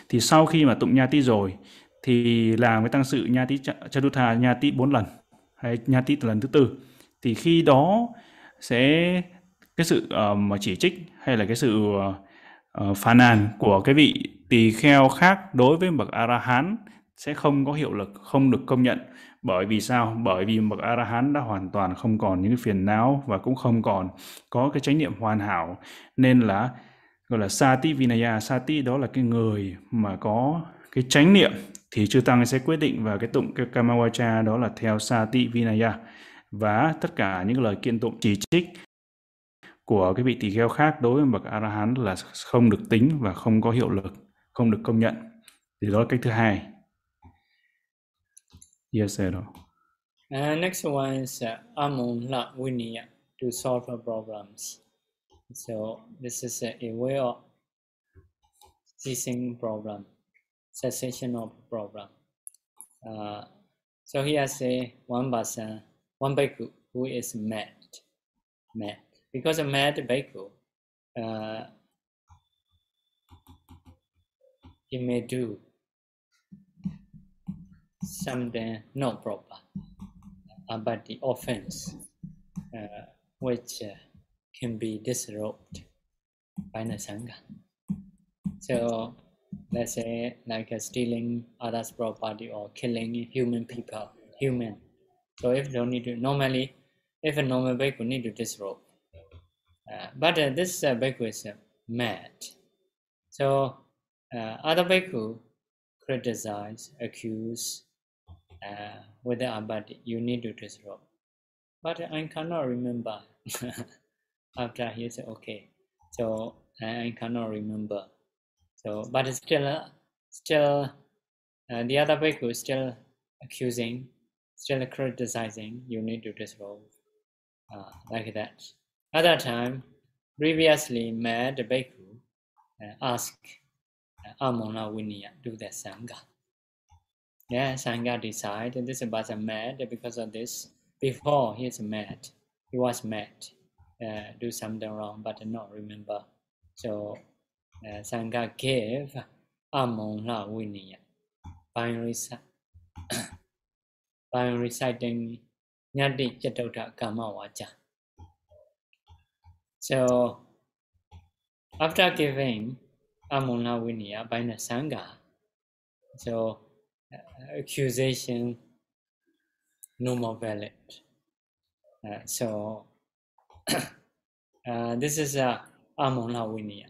thì sau khi mà tụng nhati rồi thì làm cái tăng sự nhati chatutha nhati bốn lần hay nhati lần thứ tư. Thì khi đó sẽ cái sự uh, mà chỉ trích hay là cái sự uh, uh, phàn nàn của cái vị tỳ kheo khác đối với bậc a la hán sẽ không có hiệu lực không được công nhận. Bởi vì sao? Bởi vì bậc a la hán đã hoàn toàn không còn những cái phiền não và cũng không còn có cái chánh niệm hoàn hảo. Nên là gọi là sati vinaya sati đó là cái người mà có cái chánh niệm thì chư tăng sẽ quyết định và cái tụng cái kamawacha đó là theo sati vinaya. Và tất cả những lời kiện tụng chỉ trích của cái vị tỳ kheo khác đối với bậc a la hán là không được tính và không có hiệu lực không được công nhận thì đó là cách thứ hai yes sir Uh, next one is uh, amula vinaya to solve problems. So this is a, a way of ceasing problem, cessation of problem. Uh, so here a one person, one bhikkhu who is mad, mad. Because a mad bhikkhu, uh, may do something not proper, about the offense uh, which uh, can be disrobed by the sangha. So let's say like uh, stealing others' property or killing human people, human. So if don't need to normally, if a normal bhikkhu need to disrobe, but uh, this uh, bhikkhu is uh, mad. So uh, other bhikkhu criticize, accuse uh, with the abadi, you need to disrobe. But I cannot remember. [laughs] After he said, okay, so I cannot remember. So, but still, still, the other bhikkhu is still accusing, still criticizing. You need to disrobe, like that. At that time, previously mad bhikkhu uh, asked uh, Amona Vinaya do the Sangha. Yeah, Sangha decided this person mad because of this. Before he is mad, he was mad, uh, do something wrong, but not remember. So uh, Sangha gave Amona Vinaya by, [coughs] by reciting Nyati Chatota Kama Vacha. So after giving Amuna Vinaya by the Sangha, so uh, accusation no more valid. Uh, so [coughs] uh, this is a Amuna Vinaya.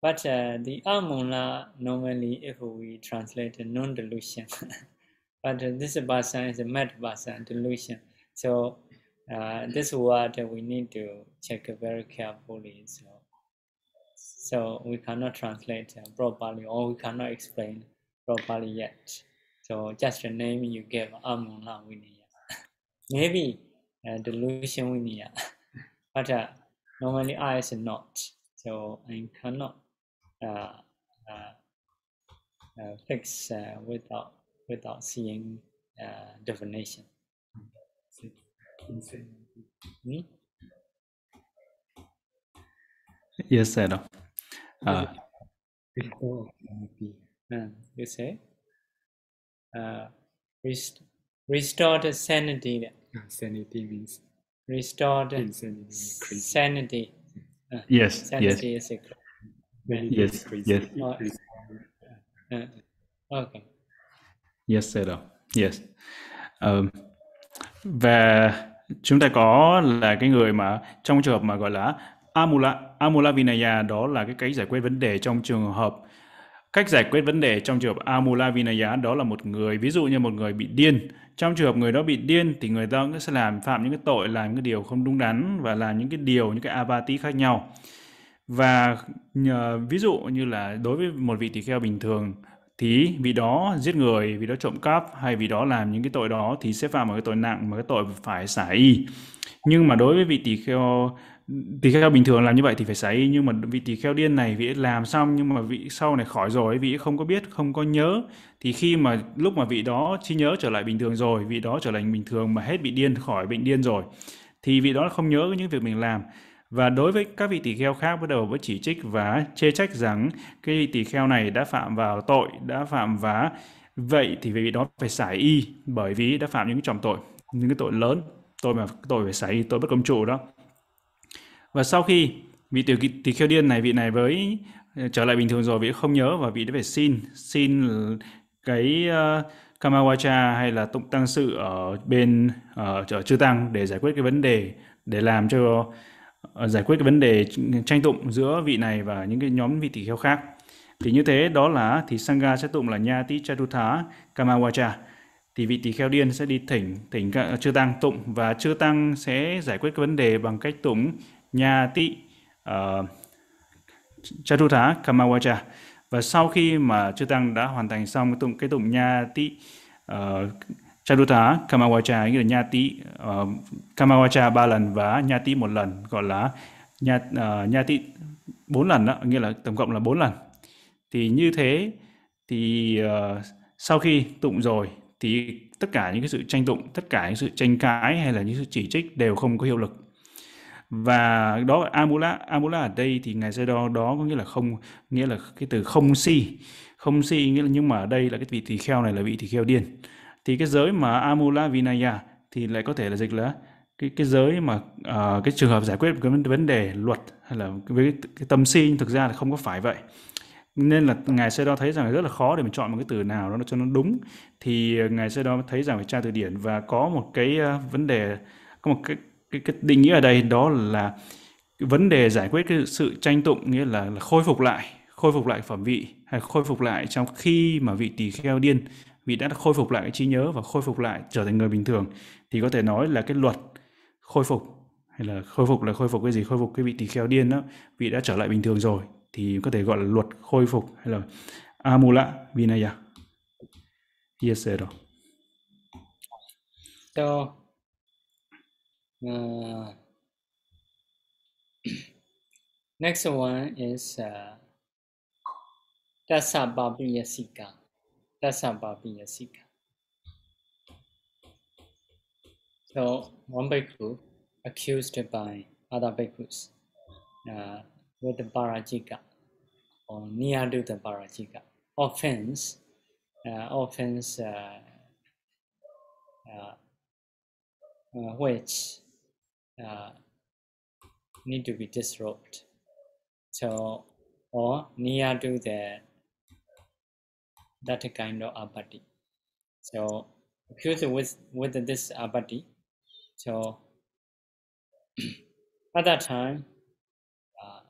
But uh, the Amuna normally, if we translate non-delusion, [laughs] but uh, this person is a mad person, delusion. So uh, this word we need to check very carefully. So, so we cannot translate uh, properly or we cannot explain properly yet. So just the name you give Amuna Vinaya. [laughs] Maybe uh, delusion Vinaya, [laughs] but uh, normally I is not. So I cannot uh, uh, fix without without seeing qu'il fait. Yes, I know. Uh, before maybe. Uh, you say, uh, rest, restored sanity. Sanity means restored insanity. sanity. Uh, yes, sanity yes. Is a, yes, yes. Uh, uh, okay. Yes, sir. Yes. Um, where chúng ta có là cái người mà trong trường hợp mà gọi là Amula Amula Vinaya đó là cái cách giải quyết vấn đề trong trường hợp cách giải quyết vấn đề trong trường hợp Amula Vinaya đó là một người ví dụ như một người bị điên. Trong trường hợp người đó bị điên thì người đó sẽ làm phạm những cái tội làm những cái điều không đúng đắn và làm những cái điều những cái avati khác nhau. Và nhờ, ví dụ như là đối với một vị tỳ kheo bình thường thì vì đó giết người, vì đó trộm cắp hay vì đó làm những cái tội đó thì sẽ phạm vào cái tội nặng mà cái tội phải xả y. Nhưng mà đối với vị tỳ kheo tỳ kheo bình thường làm như vậy thì phải xả y nhưng mà vị tỳ kheo điên này vị ấy làm xong nhưng mà vị sau này khỏi rồi vị ấy không có biết không có nhớ thì khi mà lúc mà vị đó trí nhớ trở lại bình thường rồi vị đó trở lại bình thường mà hết bị điên khỏi bệnh điên rồi thì vị đó không nhớ những việc mình làm và đối với các vị tỳ kheo khác bắt đầu với chỉ trích và chê trách rằng cái vị tỳ kheo này đã phạm vào tội đã phạm vá vậy thì vị đó phải xả y bởi vì đã phạm những cái trọng tội những cái tội lớn. Tội mà tội phải xả y tội bất công trụ đó. Và sau khi vị tiểu tỳ kheo điên này vị này với ờ, trở lại bình thường rồi vị không nhớ và vị đã phải xin xin cái uh, Kamawacha hay là tụng tăng sự ở bên ờ, ở uh, chư tăng để giải quyết cái vấn đề để làm cho Ờ, giải quyết cái vấn đề tranh tụng giữa vị này và những cái nhóm vị tỷ kheo khác. Thì như thế đó là thì sangha sẽ tụng là nha nhati chatutha kamawacha. Thì vị tỳ kheo điên sẽ đi thỉnh thỉnh chư tăng tụng và chư tăng sẽ giải quyết cái vấn đề bằng cách tụng nha nhati uh, ờ, chatutha kamawacha. Và sau khi mà chư tăng đã hoàn thành xong cái tụng cái tụng nhati uh, ờ, chatutha kamawacha nghĩa là nhati uh, kamawacha ba lần và nhati một lần gọi là nha uh, ờ, nhati bốn lần đó nghĩa là tổng cộng là bốn lần. Thì như thế thì uh, sau khi tụng rồi thì tất cả những cái sự tranh tụng tất cả những sự tranh cãi hay là những sự chỉ trích đều không có hiệu lực. Và đó amula amula ở đây thì ngài sẽ đo đó có nghĩa là không nghĩa là cái từ không si. Không si nghĩa là nhưng mà ở đây là cái vị tỳ kheo này là vị tỳ kheo điên thì cái giới mà amula vinaya thì lại có thể là dịch là cái cái giới mà uh, cái trường hợp giải quyết cái vấn đề luật hay là với cái, cái tâm si nhưng thực ra là không có phải vậy. Nên là ngài sẽ Đo thấy rằng rất là khó để mình chọn một cái từ nào đó cho nó đúng. Thì à, ngài sẽ Đo thấy rằng phải tra từ điển và có một cái uh, vấn đề có một cái cái, cái định nghĩa ở đây đó là vấn đề giải quyết cái sự tranh tụng nghĩa là, là khôi phục lại khôi phục lại phẩm vị hay khôi phục lại trong khi mà vị tỳ kheo điên vị đã khôi phục lại cái trí nhớ và khôi phục lại trở thành người bình thường thì có thể nói là cái luật khôi phục hay là khôi phục là khôi phục cái gì? Khôi phục cái vị tỳ kheo điên đó vị đã trở lại bình thường rồi thì có thể gọi là luật khôi phục hay là amula vinaya. Yes sir. So, uh, ờ, next one is uh, Dasababiyasika. Dasababiyasika. So, one bhikkhu accused by other bhikkhus uh, with the parajika or near the parajika offense, uh, offense uh, uh, uh, which uh, need to be disrobed. So or near the that kind of apathy. So accused with with this apathy. So [clears throat] at that time, uh,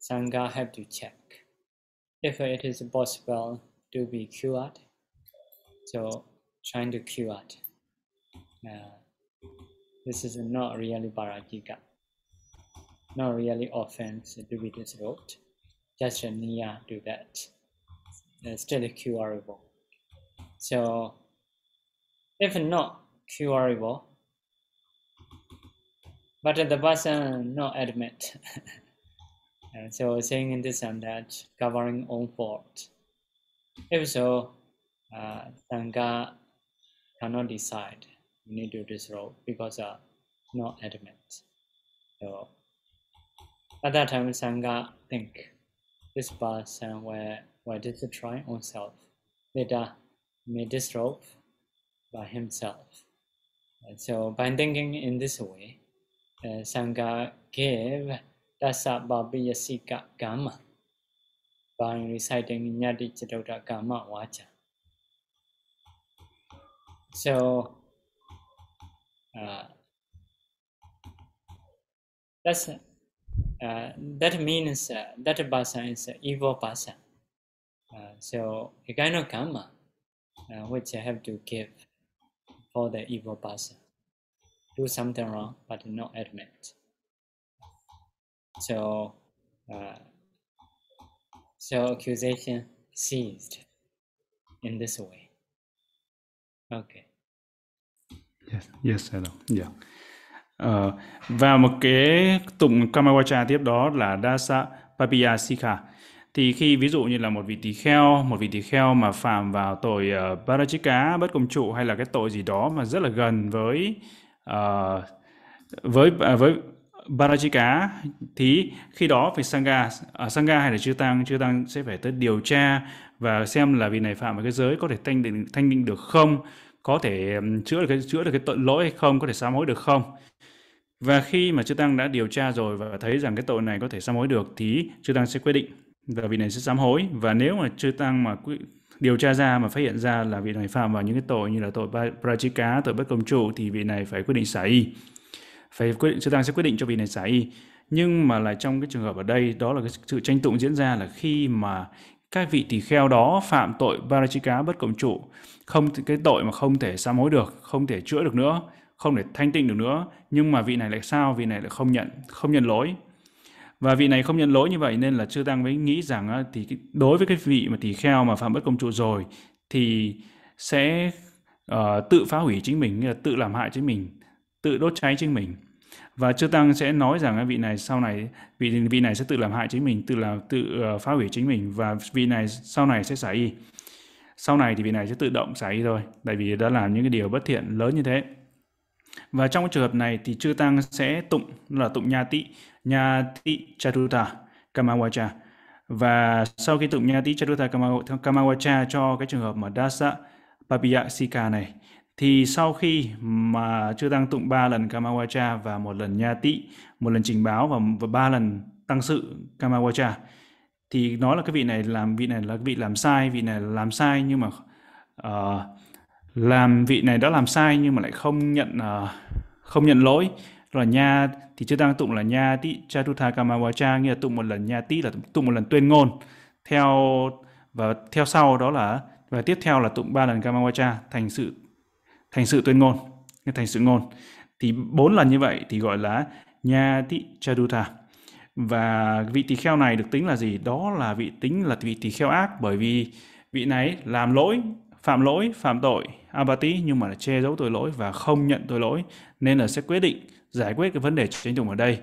Sangha have to check if it is possible to be cured. So trying to cure it. Uh, this is not really parajika, not really offense to be just near to that, uh, still a curable. So, if not curable, but the person not admit, [laughs] uh, so saying in this and that, covering own fault. If so, uh, Sangha cannot decide you need to disrobe because uh, not adamant. So at that time, Sangha think this person will, will destroy himself. Later, may disrobe by himself. And so by thinking in this way, uh, Sangha gave Dasa Babiyasika Gamma by reciting Nyati Chitota Gamma Vacha. So uh, that's that means uh, that person is evil person. Uh, so a kind of karma uh, which I have to give for the evil person. Do something wrong but not admit. So uh, so accusation ceased in this way. Okay. Yes, yes, hello. Yeah. Ờ, và một cái tụng Kamawacha tiếp đó là Dasa Papiya Sikha. Thì khi ví dụ như là một vị tỳ kheo, một vị tỳ kheo mà phạm vào tội uh, Parachika, bất công trụ hay là cái tội gì đó mà rất là gần với uh, với uh, với Parachika thì khi đó phải Sangha, uh, Sangha hay là chư tăng, chư tăng sẽ phải tới điều tra và xem là vị này phạm vào cái giới có thể thanh định thanh định được không, có thể chữa được cái chữa được cái tội lỗi hay không, có thể sám hối được không. Và khi mà chư tăng đã điều tra rồi và thấy rằng cái tội này có thể sám hối được thì chư tăng sẽ quyết định và vị này sẽ sám hối và nếu mà chư tăng mà quy- điều tra ra mà phát hiện ra là vị này phạm vào những cái tội như là tội ba- prachika, tội bất công trụ thì vị này phải quyết định xả y. Phải quyết định chư tăng sẽ quyết định cho vị này xả y. Nhưng mà là trong cái trường hợp ở đây đó là cái sự tranh tụng diễn ra là khi mà các vị tỳ kheo đó phạm tội parachika bất công trụ không cái tội mà không thể sám hối được không thể chữa được nữa không thể thanh tịnh được nữa. Nhưng mà vị này lại sao? Vị này lại không nhận không nhận lỗi. Và vị này không nhận lỗi như vậy nên là chư tăng mới nghĩ rằng thì đối với cái vị mà tỳ kheo mà phạm bất công trụ rồi thì sẽ uh, tự phá hủy chính mình là tự làm hại chính mình tự đốt cháy chính mình. Và chư tăng sẽ nói rằng vị này sau này vị vị này sẽ tự làm hại chính mình tự làm tự uh, phá hủy chính mình và vị này sau này sẽ xả y. Sau này thì vị này sẽ tự động xả y thôi tại vì đã làm những cái điều bất thiện lớn như thế và trong trường hợp này thì chư tăng sẽ tụng là tụng nha tị nha tị chatuta kamawacha. Và sau khi tụng nha tị chatuta kamawacha cho cái trường hợp mà dasa papiya sika này thì sau khi mà chư tăng tụng ba lần kamawacha và một lần nha tị một lần trình báo và, và ba lần tăng sự kamawacha thì nói là cái vị này làm vị này là vị làm sai vị này làm sai nhưng mà uh, làm vị này đã làm sai nhưng mà lại không nhận uh, không nhận lỗi. Là nha thì chưa đang tụng là nha tị chatutha kamawacha nghĩa là tụng một lần nha tị là tụng một lần tuyên ngôn. Theo và theo sau đó là và tiếp theo là tụng ba lần kamawacha thành sự thành sự tuyên ngôn thành sự ngôn. Thì bốn lần như vậy thì gọi là nha tị chatutha. Và vị tỳ kheo này được tính là gì? Đó là vị tính là vị tỳ kheo ác bởi vì vị này làm lỗi phạm lỗi phạm tội abati nhưng mà là che giấu tội lỗi và không nhận tội lỗi nên là sẽ quyết định giải quyết cái vấn đề tranh tụng ở đây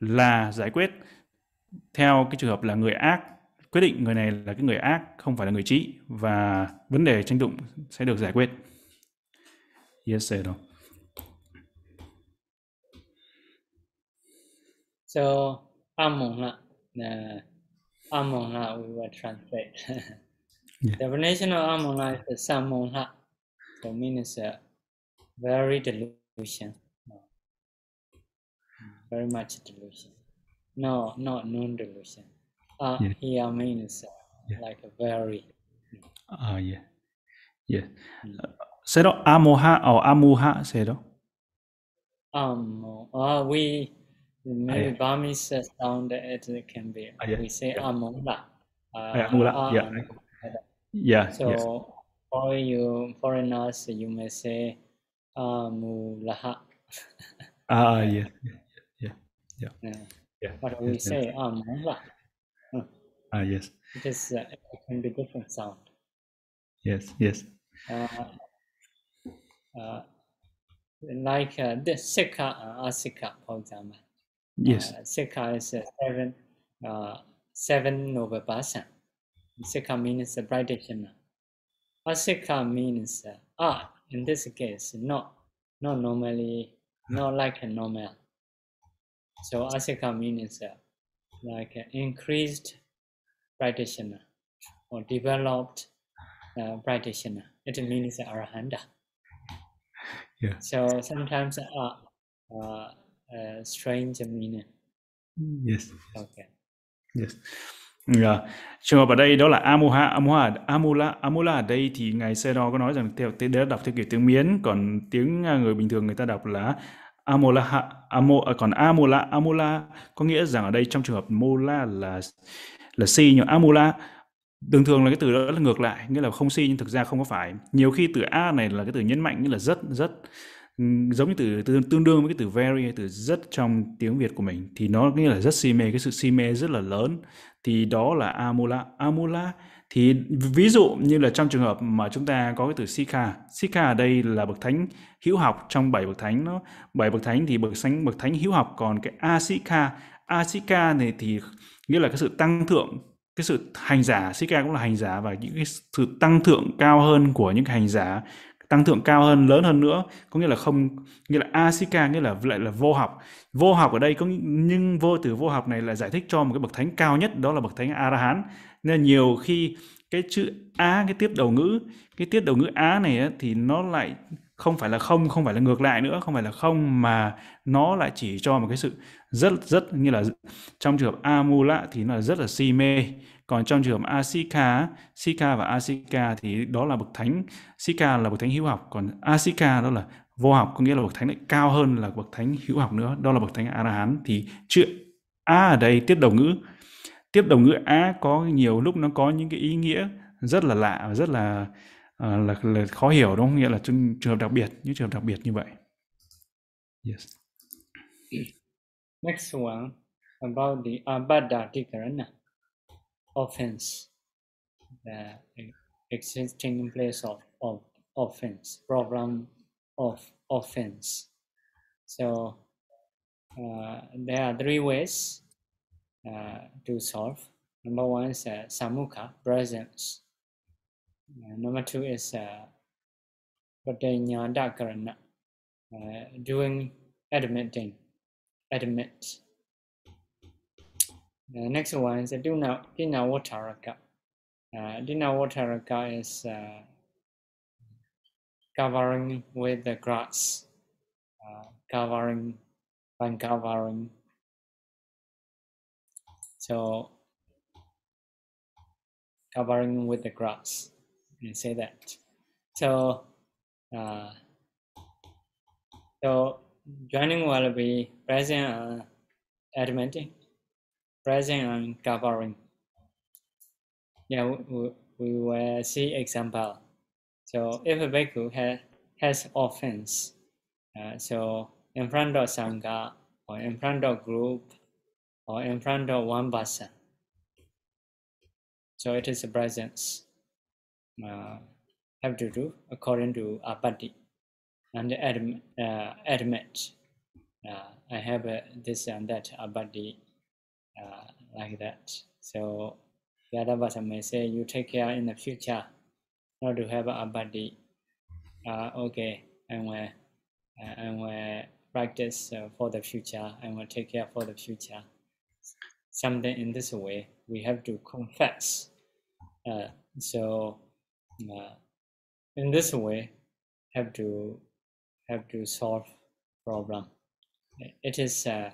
là giải quyết theo cái trường hợp là người ác quyết định người này là cái người ác không phải là người trí và vấn đề tranh tụng sẽ được giải quyết yes sir. So amongla, uh, amongla we will translate. Yeah. Definition of amongla is samongla. So means uh, very delusion, uh, very much delusion. no, not non-delusion. Uh, Yeah. Here means uh, Yeah. like a very. À, yeah. Yeah. Mm. Đó amoha or amuha đó. Um, uh, we maybe yeah. Burmese uh, sound it can be. Ah, yeah, We say yeah. amula. Uh, Yeah, amula, uh, yeah. Yeah, So yes. for you foreigners, you may say amulaha. À, [laughs] yeah. Yeah. Yeah. Yeah. But we yes, yes. say amula. À, yes. It is uh, it can be different sound. Yes, yes. Uh, uh, like uh, the Sikha uh, Asika, for example. Yes. Uh, Sikha is uh, seven, uh, seven noble person. Sikha means a practitioner. Asika means uh, ah, in this case, not not normally, not like a normal. So Asika means uh, like an increased practitioner or developed uh, practitioner. It means arahanta. Yeah. So sometimes uh, uh, uh, strange meaning. Yes. Okay. Yes. Yeah. Trường hợp ở đây đó là Amuha, Amuha, Amula, Amula ở đây thì ngài Sero có nói rằng theo tiếng đấy là đọc theo kiểu tiếng Miến, còn tiếng à, người bình thường người ta đọc là Amula, Amo, à, còn Amula, Amula có nghĩa rằng ở đây trong trường hợp Mula là là si nhưng Amula thường thường là cái từ đó là ngược lại, nghĩa là không si nhưng thực ra không có phải. Nhiều khi từ A này là cái từ nhấn mạnh nghĩa là rất rất giống như từ, từ tương đương với cái từ very từ rất trong tiếng Việt của mình thì nó nghĩa là rất si mê cái sự si mê rất là lớn. Thì đó là amula. Amula thì ví dụ như là trong trường hợp mà chúng ta có cái từ sika sika ở đây là bậc thánh hữu học trong bảy bậc thánh nó bảy bậc thánh thì bậc thánh bậc thánh hữu học còn cái Asika Asika này thì nghĩa là cái sự tăng thượng cái sự hành giả. Sika cũng là hành giả và những cái sự tăng thượng cao hơn của những cái hành giả tăng thượng cao hơn lớn hơn nữa. Có nghĩa là không nghĩa là Asika nghĩa là lại là vô học. Vô học ở đây có nhưng vô từ vô học này là giải thích cho một cái bậc thánh cao nhất đó là bậc thánh A La Hán nên nhiều khi cái chữ á cái tiết đầu ngữ cái tiết đầu ngữ á này á, thì nó lại không phải là không không phải là ngược lại nữa không phải là không mà nó lại chỉ cho một cái sự rất rất như là trong trường hợp amula thì nó là rất là si mê còn trong trường hợp asika sika và asika thì đó là bậc thánh. Sika là bậc thánh hữu học còn asika đó là vô học có nghĩa là bậc thánh lại cao hơn là bậc thánh hữu học nữa. Đó là bậc thánh a la hán thì chữ a ở đây tiếp đầu ngữ. Tiếp đầu ngữ A có nhiều lúc nó có những cái ý nghĩa rất là lạ và rất là uh, là, là khó hiểu đúng không? Nghĩa là trường hợp đặc biệt những trường hợp đặc biệt như vậy. Yes. Next one about the abada dhikarana offense, the existing place of, of offense, problem of offense. So uh, there are three ways uh, to solve. Number one is uh, presence. Uh, number two is uh, patanyada uh, doing, admitting, admit. The next one is Dina Dinawataraka. Uh, Dinawataraka is uh, covering with the grass, uh, covering, uncovering. So, covering with the grass, you say that. So, uh, so joining will be present and admitting present and covering. Yeah, we, we, will see example. So if a bhikkhu has, has offense, uh, so in front of sangha or in front of group or in front of one person, so it is a presence. Uh, have to do according to apati and admit, uh, admit uh, I have uh, this and that apati uh, like that. So the other person may say, you take care in the future not to have a body. Uh, okay, I will, uh, I will practice uh, for the future. I will take care for the future. Something in this way, we have to confess. Uh, so uh, in this way, have to have to solve problem. It is uh,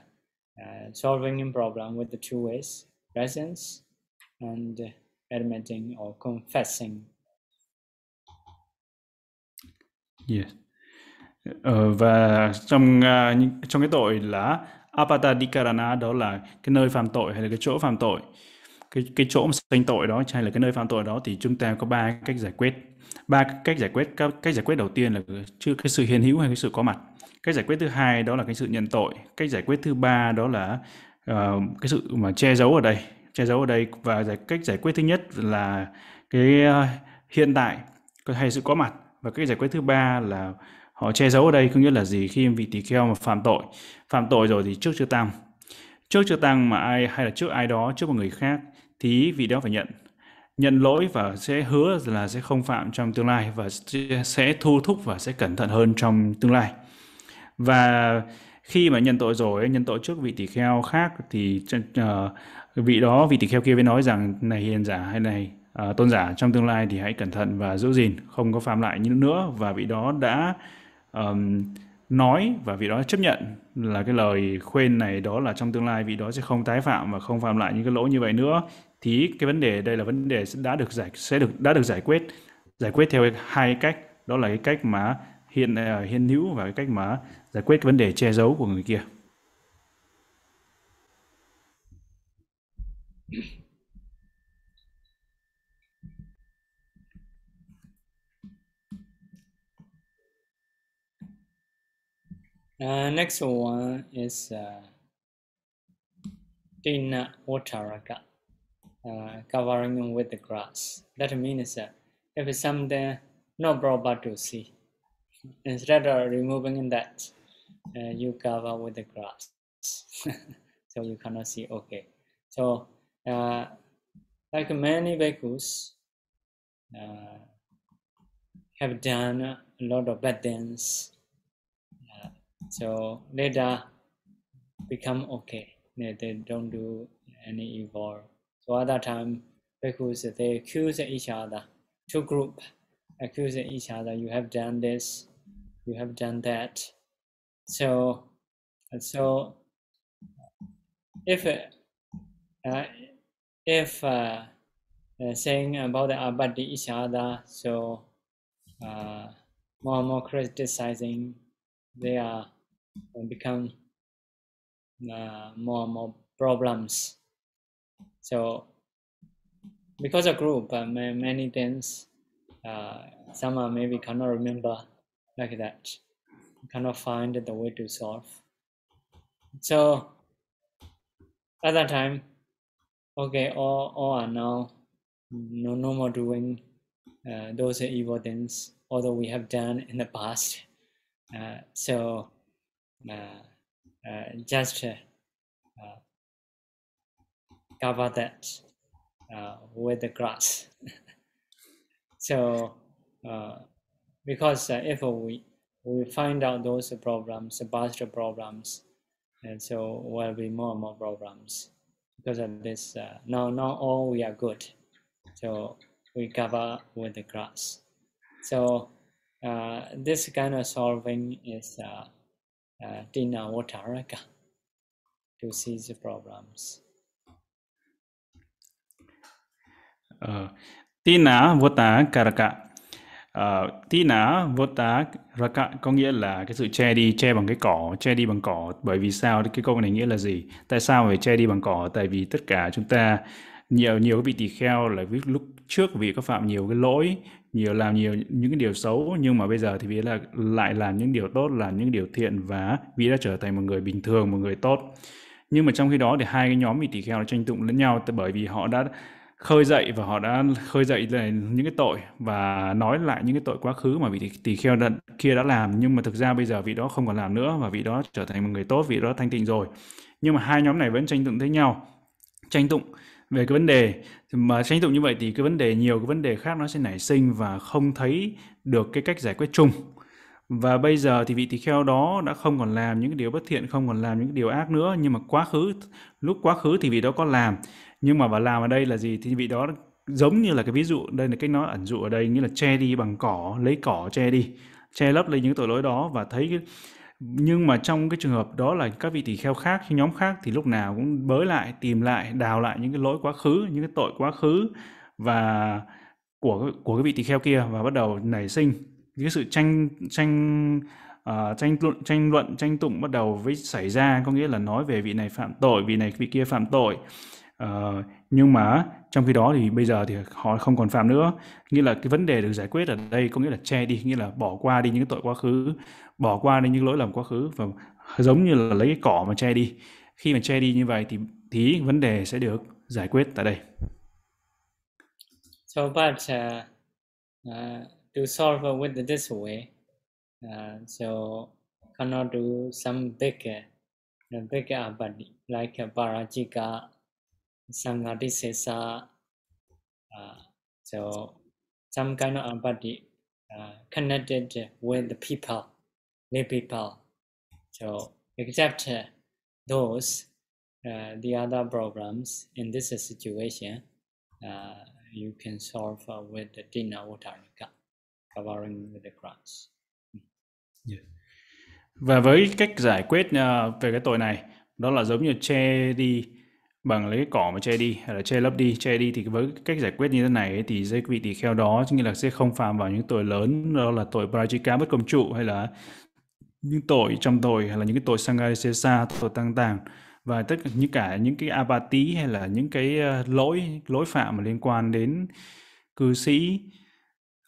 uh, solving a problem with the two ways presence and uh, admitting or confessing. Yes. Ờ, và trong uh, trong cái tội là apatadikarana đó là cái nơi phạm tội hay là cái chỗ phạm tội cái cái chỗ mà sinh tội đó hay là cái nơi phạm tội đó thì chúng ta có ba cách giải quyết ba cách giải quyết các cách giải quyết đầu tiên là chưa cái sự hiện hữu hay cái sự có mặt. Cách giải quyết thứ hai đó là cái sự nhận tội. Cách giải quyết thứ ba đó là uh, cái sự mà che giấu ở đây. Che giấu ở đây và giải cách giải quyết thứ nhất là cái uh, hiện tại hay sự có mặt. Và cách giải quyết thứ ba là họ che giấu ở đây có nghĩa là gì? Khi vị tỳ kheo mà phạm tội. Phạm tội rồi thì trước chưa tăng. Trước chưa tăng mà ai hay là trước ai đó trước một người khác thì vị đó phải nhận nhận lỗi và sẽ hứa là sẽ không phạm trong tương lai và sẽ thu thúc và sẽ cẩn thận hơn trong tương lai. Và khi mà nhận tội rồi nhận tội trước vị tỷ kheo khác thì uh, vị đó vị tỷ kheo kia mới nói rằng này hiền giả hay này uh, tôn giả trong tương lai thì hãy cẩn thận và giữ gìn không có phạm lại như nữa. Và vị đó đã um, nói và vị đó chấp nhận là cái lời khuyên này đó là trong tương lai vị đó sẽ không tái phạm và không phạm lại những cái lỗi như vậy nữa thì cái vấn đề đây là vấn đề đã được giải sẽ được đã được giải quyết giải quyết theo hai cách. Đó là cái cách mà hiện à, hiện hữu và cái cách mà giải quyết cái vấn đề che giấu của người kia. Uh, next one is uh, Dina Wataraka, uh, covering with the grass. That means uh, if it's something not proper to see, instead of removing that, uh, you cover with the grass. [laughs] so you cannot see okay. So, uh, like many vehicles uh, have done a lot of bad things so later become okay. They, they don't do any evil. So other time because they accuse each other, two group accuse each other. You have done this, you have done that. So so if uh, if uh, uh, saying about about each other, so uh, more and more criticizing, they are become uh, more and more problems. So because a group, uh, many things, uh, some are maybe cannot remember like that, cannot find the way to solve. So at that time, okay, all, all are now no, no more doing uh, those evil things, although we have done in the past. Uh, so uh, uh, just uh, cover that with the grass. [laughs] so because if we we find out those problems, the past problems, and so will be more and more problems because of this. Uh, now, not all we are good, so we cover with the grass. So uh, this kind of solving is uh, uh, Tina Wataraka to see the problems. Uh, Tina Vataraka uh, ờ, Tina Vataraka có nghĩa là cái sự che đi, che bằng cái cỏ, che đi bằng cỏ. Bởi vì sao? Cái câu này nghĩa là gì? Tại sao phải che đi bằng cỏ? Tại vì tất cả chúng ta nhiều nhiều cái vị tỳ kheo là lúc trước vì có phạm nhiều cái lỗi nhiều làm nhiều những cái điều xấu nhưng mà bây giờ thì vì là lại làm những điều tốt làm những điều thiện và vì đã trở thành một người bình thường một người tốt nhưng mà trong khi đó thì hai cái nhóm vị tỳ kheo nó tranh tụng lẫn nhau bởi vì họ đã khơi dậy và họ đã khơi dậy lại những cái tội và nói lại những cái tội quá khứ mà vị tỳ kheo đã, kia đã làm. Nhưng mà thực ra bây giờ vị đó không còn làm nữa và vị đó trở thành một người tốt vị đó thanh tịnh rồi. Nhưng mà hai nhóm này vẫn tranh tụng với nhau tranh tụng về cái vấn đề. Mà tranh tụng như vậy thì cái vấn đề nhiều cái vấn đề khác nó sẽ nảy sinh và không thấy được cái cách giải quyết chung. Và bây giờ thì vị tỳ kheo đó đã không còn làm những cái điều bất thiện không còn làm những cái điều ác nữa. Nhưng mà quá khứ lúc quá khứ thì vị đó có làm nhưng mà bà làm ở đây là gì? Thì vị đó giống như là cái ví dụ đây là cách nói ẩn dụ ở đây như là che đi bằng cỏ lấy cỏ che đi che lấp lên những tội lỗi đó và thấy cái nhưng mà trong cái trường hợp đó là các vị tỳ kheo khác nhóm khác thì lúc nào cũng bới lại tìm lại đào lại những cái lỗi quá khứ những cái tội quá khứ và của của cái vị tỳ kheo kia và bắt đầu nảy sinh cái sự tranh tranh uh, tranh luận tranh luận tranh tụng bắt đầu với xảy ra. Có nghĩa là nói về vị này phạm tội vị này vị kia phạm tội. Ờ, nhưng mà trong khi đó thì bây giờ thì họ không còn phạm nữa. Nghĩa là cái vấn đề được giải quyết ở đây có nghĩa là che đi nghĩa là bỏ qua đi những cái tội quá khứ bỏ qua đi những lỗi lầm quá khứ và giống như là lấy cái cỏ mà che đi. Khi mà che đi như vậy thì thì vấn đề sẽ được giải quyết tại đây. So, but uh, uh, to solve with this way, uh, so cannot do some big, uh, big uh, abadi like a parajika, sanghadisesa, uh, so some kind of abadi uh, connected with the people, the people. So except those, uh, the other problems in this situation, uh, you can solve uh, with the Dina Uttarika, covering with the cross. và với cách giải quyết uh, về cái tội này đó là giống như che đi bằng lấy cái cỏ mà che đi hay là che lấp đi che đi thì với cách giải quyết như thế này ấy, thì dây vị tỳ kheo đó nghĩa là sẽ không phạm vào những tội lớn đó là tội prajika bất công trụ hay là những tội trong tội hay là những cái tội sangarisesa tội tăng tàng và tất cả những cả những cái apati hay là những cái ờ, lỗi lỗi phạm mà liên quan đến cư sĩ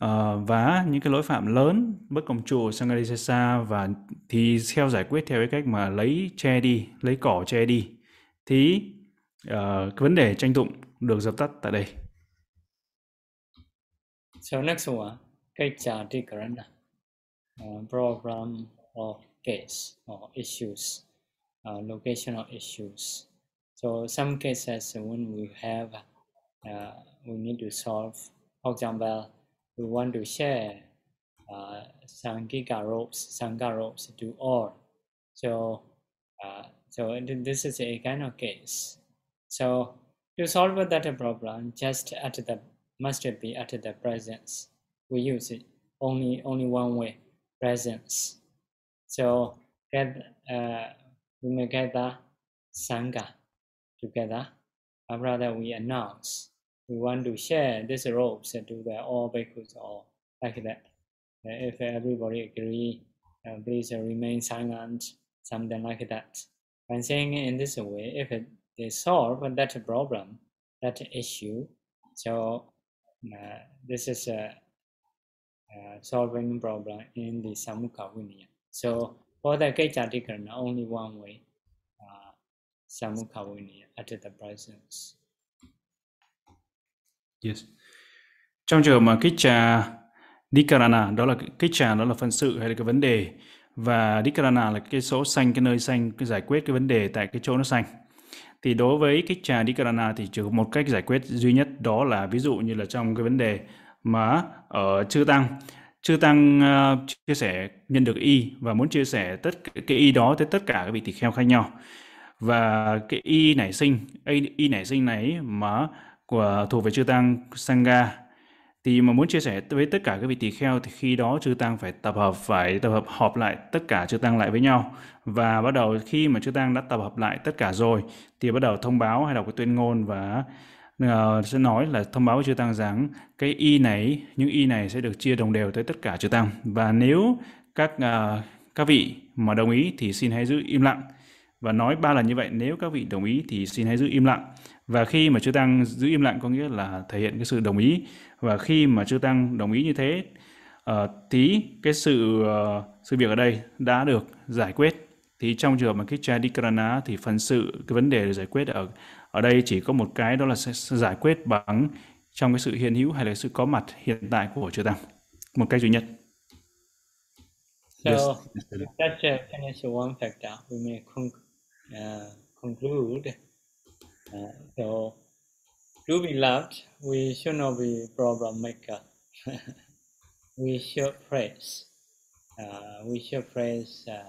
uh, và những cái lỗi phạm lớn bất công trụ sangarisesa và thì theo giải quyết theo cái cách mà lấy che đi lấy cỏ che đi. Thì uh, cái vấn đề tranh tụng được dập tắt tại đây So next one, Kaichadikarana, uh, ờ, program of case or issues, ờ, uh, locational issues. So some cases when we have, uh, we need to solve, for example, we want to share uh, Sangika ropes, Sangha ropes to all. So, uh, so this is a kind of case. So to solve that problem, just at the must be at the presence. We use it only only one way, presence. So get uh, we may gather sangha together. Or rather, we announce we want to share these robes to the all bhikkhus or like that. Uh, If everybody agree, uh, please remain silent, something like that. When saying in this way, if it, they solve that problem, that issue, so uh, this is a, a, solving problem in the Samukha Vinaya. So for the Kaichatikana, only one way, uh, Samukha Vinaya at the presence. Yes. Trong trường hợp mà Kicha Dikarana, đó là Kicha, đó là phân sự hay là cái vấn đề và Dikarana là cái số xanh, cái nơi xanh, cái giải quyết cái vấn đề tại cái chỗ nó xanh. Thì đối với cái trà Dikarana thì chỉ có một cách giải quyết duy nhất đó là ví dụ như là trong cái vấn đề mà ở chư tăng. Chư tăng uh, chia sẻ nhân được y và muốn chia sẻ tất cái y đó tới tất cả các vị tỳ kheo khác nhau. Và cái y nảy sinh y, y nảy sinh này mà của thuộc về chư tăng sangha thì mà muốn chia sẻ với tất cả các vị tỳ kheo thì khi đó chư tăng phải tập hợp phải tập hợp họp lại tất cả chư tăng lại với nhau. Và bắt đầu khi mà chư tăng đã tập hợp lại tất cả rồi thì bắt đầu thông báo hay đọc cái tuyên ngôn và uh, sẽ nói là thông báo với chư tăng rằng cái y này những y này sẽ được chia đồng đều tới tất cả chư tăng. Và nếu các uh, các vị mà đồng ý thì xin hãy giữ im lặng. Và nói ba lần như vậy nếu các vị đồng ý thì xin hãy giữ im lặng. Và khi mà chư tăng giữ im lặng có nghĩa là thể hiện cái sự đồng ý và khi mà chư tăng đồng ý như thế uh, thì cái sự uh, sự việc ở đây đã được giải quyết thì trong trường hợp mà cái chadikarana thì phần sự cái vấn đề được giải quyết ở ở đây chỉ có một cái đó là sẽ giải quyết bằng trong cái sự hiện hữu hay là sự có mặt hiện tại của chư tăng một cách duy nhất So Yes. that's uh, finish one factor. We may con- uh, conclude. Uh, so to be loved, we should not be problem maker. [laughs] we should praise. Uh, we should praise uh,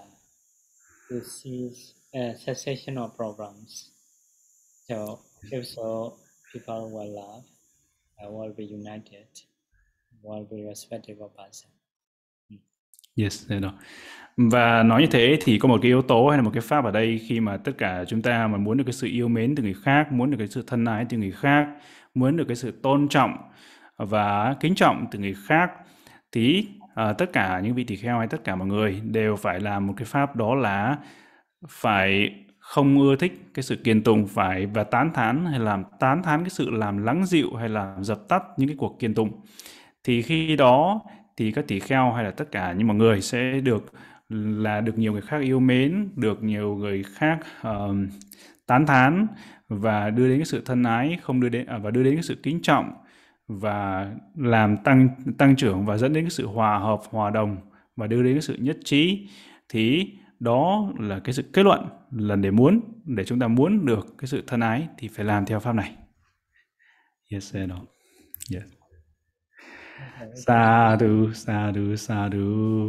to cease uh, cessation of problems. So if so, people will love, uh, will be united, will be respectable person. Yes, thế đó. Và nói như thế thì có một cái yếu tố hay là một cái pháp ở đây khi mà tất cả chúng ta mà muốn được cái sự yêu mến từ người khác, muốn được cái sự thân ái từ người khác, muốn được cái sự tôn trọng và kính trọng từ người khác thì à, tất cả những vị tỳ kheo hay tất cả mọi người đều phải làm một cái pháp đó là phải không ưa thích cái sự kiên tùng phải và tán thán hay làm tán thán cái sự làm lắng dịu hay là dập tắt những cái cuộc kiên tùng thì khi đó thì các tỷ kheo hay là tất cả những mọi người sẽ được là được nhiều người khác yêu mến được nhiều người khác uh, tán thán và đưa đến cái sự thân ái không đưa đến à, và đưa đến cái sự kính trọng và làm tăng tăng trưởng và dẫn đến cái sự hòa hợp hòa đồng và đưa đến cái sự nhất trí thì đó là cái sự kết luận là để muốn để chúng ta muốn được cái sự thân ái thì phải làm theo pháp này. Yes đó yes sadhu sadhu sadhu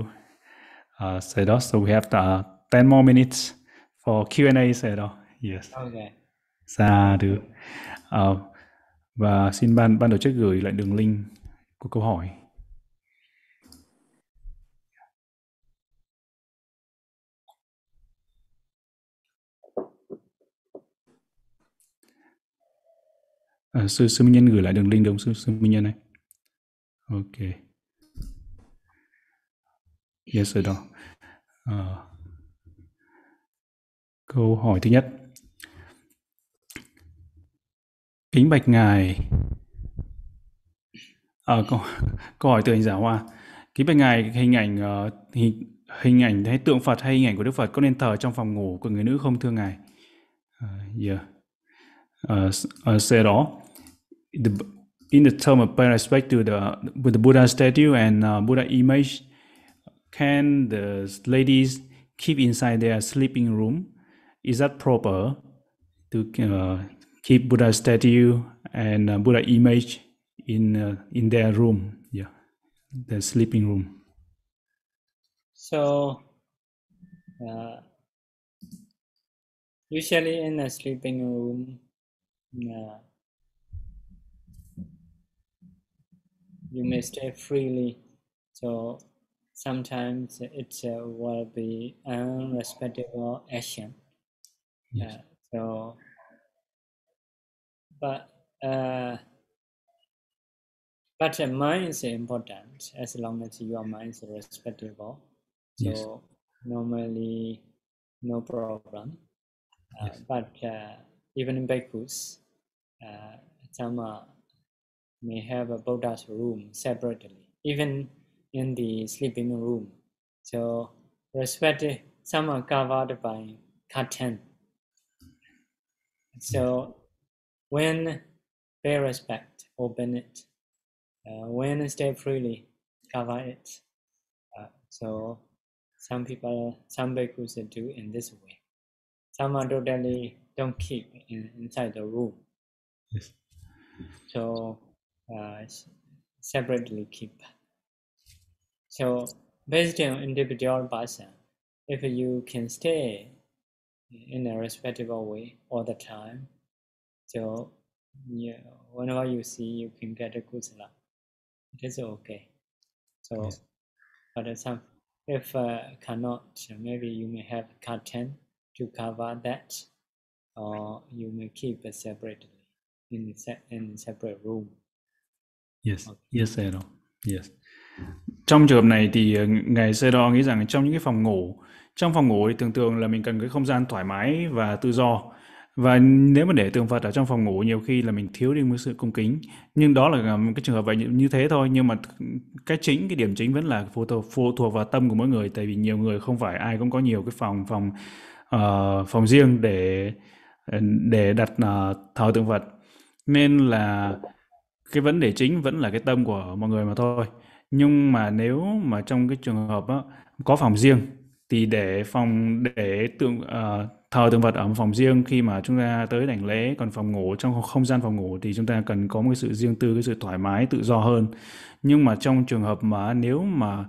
uh, say đó. So we have uh, 10 more minutes for Q&A đó. Yes. Okay sadhu uh, và xin ban ban tổ chức gửi lại đường link của câu hỏi. À, sư sư minh nhân gửi lại đường link đúng sư sư minh nhân này ok. Yes rồi đó à, câu hỏi thứ nhất. Kính bạch ngài. À, câu, [laughs] câu hỏi từ anh giả hoa. Kính bạch ngài hình ảnh ờ, uh, hình, hình ảnh hay tượng phật hay hình ảnh của đức phật có nên thờ trong phòng ngủ của người nữ không thưa ngài? Uh, yeah. Uh, uh, say đó. The, in the term of respect to the with the Buddha statue and uh, Buddha image, can the ladies keep inside their sleeping room? Is that proper to uh, keep Buddha statue and uh, Buddha image in uh, in their room? Yeah, the sleeping room. So, uh, usually in a sleeping room, uh, you may stay freely. So sometimes it uh, will be unrespectable action. Yes. Uh, so, but uh, but uh, mind is important as long as your mind is respectable. So Yes. normally no problem. Uh, Yes. But uh, even in bhikkhus, uh, some uh, may have a Buddha's room separately, even in the sleeping room. So respect some are covered by curtain. So when pay respect, open it. Uh, when stay freely, cover it. Uh, so some people, some bhikkhus do in this way. Some are totally don't keep in, inside the room. So uh, separately keep. So based on individual person, if you can stay in a respectable way all the time, so yeah, whenever you see you can get a kusala, it is okay. So, Yes. but some if uh, cannot, maybe you may have curtain to cover that, or you may keep it separately in se- in separate room. Yes, yes, Sedo. Yes. Trong trường hợp này thì ờ, ngài Sedo nghĩ rằng trong những cái phòng ngủ, trong phòng ngủ thì thường thường là mình cần cái không gian thoải mái và tự do. Và nếu mà để tượng Phật ở trong phòng ngủ nhiều khi là mình thiếu đi một sự cung kính. Nhưng đó là một cái trường hợp vậy như, thế thôi. Nhưng mà cái chính, cái điểm chính vẫn là phụ thuộc, phụ thuộc vào tâm của mỗi người. Tại vì nhiều người không phải ai cũng có nhiều cái phòng phòng ờ, phòng riêng để để đặt ờ, thờ tượng Phật. Nên là cái vấn đề chính vẫn là cái tâm của mọi người mà thôi. Nhưng mà nếu mà trong cái trường hợp đó, có phòng riêng thì để phòng để tượng uh, thờ tượng vật ở một phòng riêng khi mà chúng ta tới đảnh lễ còn phòng ngủ trong không gian phòng ngủ thì chúng ta cần có một cái sự riêng tư cái sự thoải mái tự do hơn. Nhưng mà trong trường hợp mà nếu mà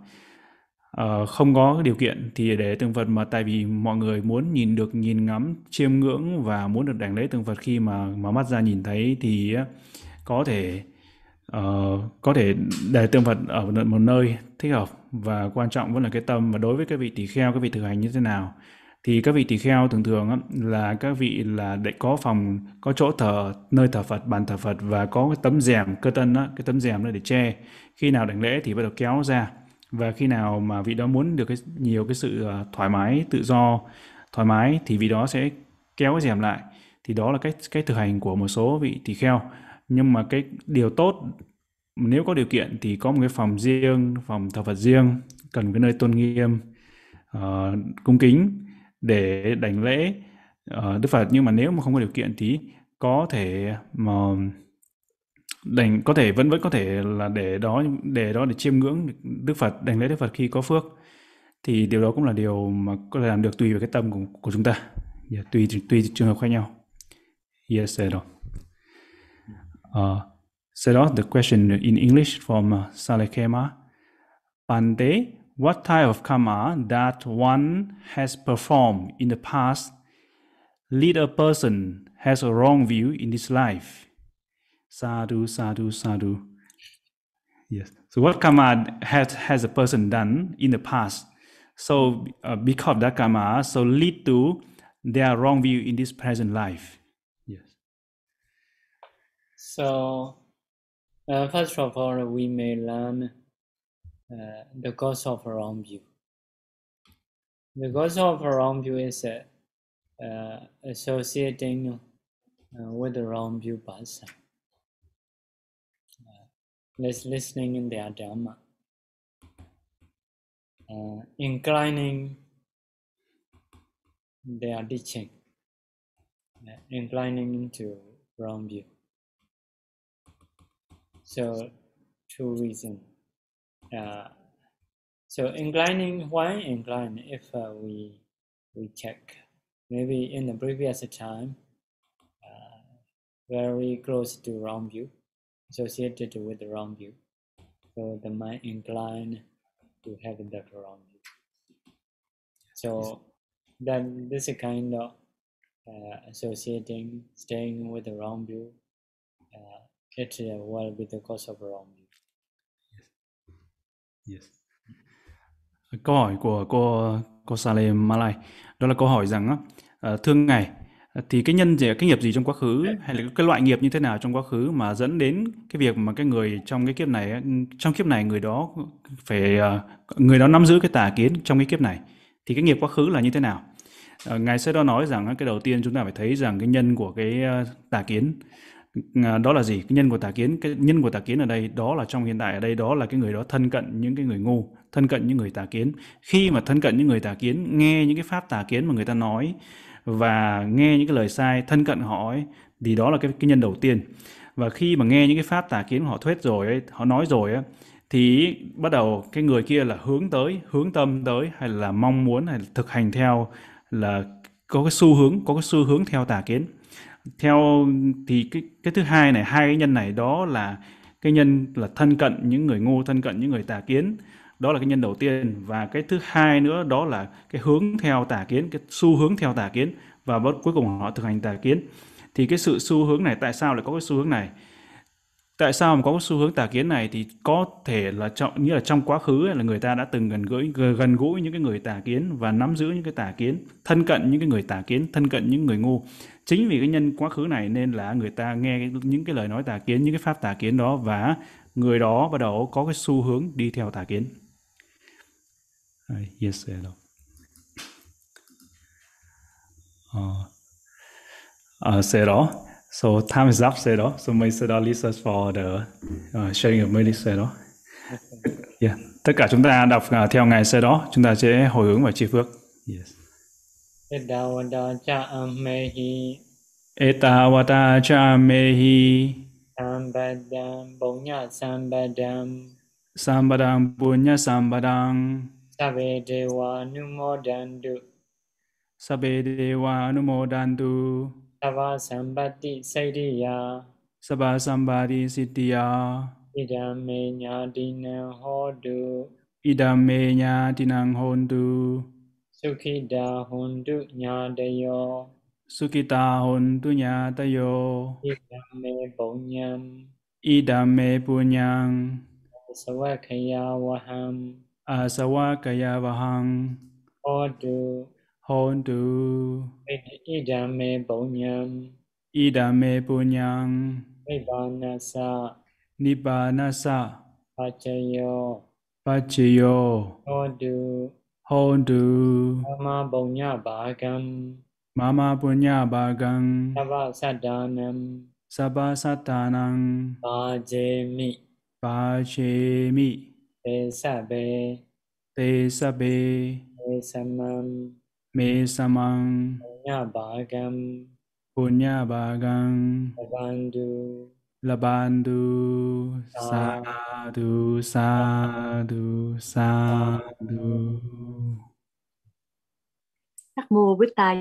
uh, không có cái điều kiện thì để tượng vật mà tại vì mọi người muốn nhìn được nhìn ngắm chiêm ngưỡng và muốn được đảnh lễ tượng vật khi mà mà mắt ra nhìn thấy thì có thể uh, có thể để tượng Phật ở một nơi thích hợp và quan trọng vẫn là cái tâm. Và đối với các vị tỳ kheo các vị thực hành như thế nào thì các vị tỳ kheo thường thường á, là các vị là để có phòng có chỗ thờ nơi thờ Phật bàn thờ Phật và có cái tấm rèm cơ tân á, cái tấm rèm đó để che. Khi nào đảnh lễ thì bắt đầu kéo ra. Và khi nào mà vị đó muốn được cái nhiều cái sự ờ, thoải mái tự do thoải mái thì vị đó sẽ kéo cái rèm lại. Thì đó là cách cách thực hành của một số vị tỳ kheo nhưng mà cái điều tốt nếu có điều kiện thì có một cái phòng riêng phòng thờ Phật riêng cần cái nơi tôn nghiêm uh, cung kính để đảnh lễ uh, Đức Phật. Nhưng mà nếu mà không có điều kiện thì có thể mà đành có thể vẫn vẫn có thể là để đó để đó để chiêm ngưỡng Đức Phật đảnh lễ Đức Phật khi có phước. Thì điều đó cũng là điều mà có thể làm được tùy vào cái tâm của, của chúng ta. Yeah, tùy tùy trường hợp khác nhau. Yes sir uh, so đó the question in English from uh, Salekema what type of karma that one has performed in the past lead a person has a wrong view in this life Sadhu, sadhu, sadhu. Yes. So what karma has has a person done in the past? So uh, because of that karma, so lead to their wrong view in this present life. So, uh, first of all, we may learn uh, the cause of wrong view. The cause of wrong view is uh, uh, associating uh, with the wrong view person. Let's listening in their Dhamma. Uh, inclining their teaching, uh, inclining into wrong view. So, two reasons. Uh, so inclining, why incline? If uh, we we check, maybe in the previous time, uh, very close to wrong view, associated with the wrong view. So the mind inclined to have that wrong view. So then this is kind of uh, associating, staying with the wrong view. It uh, will be the cause of wrong. Yes. Yes. Câu hỏi của cô cô Salem Malai đó là câu hỏi rằng á, ờ, uh, thương ngài thì cái nhân gì cái nghiệp gì trong quá khứ hay là cái loại nghiệp như thế nào trong quá khứ mà dẫn đến cái việc mà cái người trong cái kiếp này trong kiếp này người đó phải ờ, người đó nắm giữ cái tà kiến trong cái kiếp này? Thì cái nghiệp quá khứ là như thế nào? Ờ, ngài sẽ đó nói rằng cái đầu tiên chúng ta phải thấy rằng cái nhân của cái tà kiến. Ờ, đó là gì? Cái nhân của tà kiến cái nhân của tà kiến ở đây đó là trong hiện tại ở đây đó là cái người đó thân cận những cái người ngu thân cận những người tà kiến. Khi mà thân cận những người tà kiến nghe những cái pháp tà kiến mà người ta nói và nghe những cái lời sai thân cận họ ấy, thì đó là cái cái nhân đầu tiên. Và khi mà nghe những cái pháp tà kiến họ thuyết rồi ấy, họ nói rồi ấy, thì bắt đầu cái người kia là hướng tới hướng tâm tới hay là mong muốn hay là thực hành theo là có cái xu hướng có cái xu hướng theo tà kiến theo thì cái cái thứ hai này, hai cái nhân này đó là cái nhân là thân cận những người ngu, thân cận những người tà kiến. Đó là cái nhân đầu tiên. Và cái thứ hai nữa đó là cái hướng theo tà kiến, cái xu hướng theo tà kiến. Và cuối cùng họ thực hành tà kiến. Thì cái sự xu hướng này, tại sao lại có cái xu hướng này? Tại sao mà có cái xu hướng tà kiến này? Thì có thể là trong như là trong quá khứ là người ta đã từng gần gũi gần gũi những cái người tà kiến và nắm giữ những cái tà kiến, thân cận những cái người tà kiến, thân cận những người ngu chính vì cái nhân quá khứ này nên là người ta nghe những cái lời nói tà kiến những cái pháp tà kiến đó và người đó bắt đầu có cái xu hướng đi theo tà kiến yes, hello. Uh, uh, đó So time is up, đó So may say đó us for the uh, sharing of many Sero. Yeah. Tất cả chúng ta đọc uh, theo rồi đó chúng ta sẽ hồi hướng và chi phước. Yes. Edawada cha amehi. Etawada cha amehi. Sambadam punya sambadam. Sambadam punya sambadam. Sabe dewa numodantu. Sabe dewa numodantu. Sava sambati saidiya. Sabha sambadi siddhiya. Idame nyadina hodu. Idame nyatinang hontu. Sukhida hontu nyadayo. Sukita hontu nyatayo. Idame punyam. idame punyang Sawakayawaham asawakayavahang Hodu hontu Idame Bonyam idame punyang Nibanasa nibbanasa. Pachayo pachiyo Hodu hontu Mama Bonya Bhagam mama punya bagang Tava Sadanam sabasatanang Bajemi pachemi Tesabe te sabe Tesamam me samang Bonya Bhagam punya bagang Labandu labandu ah. sadhu sadhu sadhu Nắc mô Bích Tà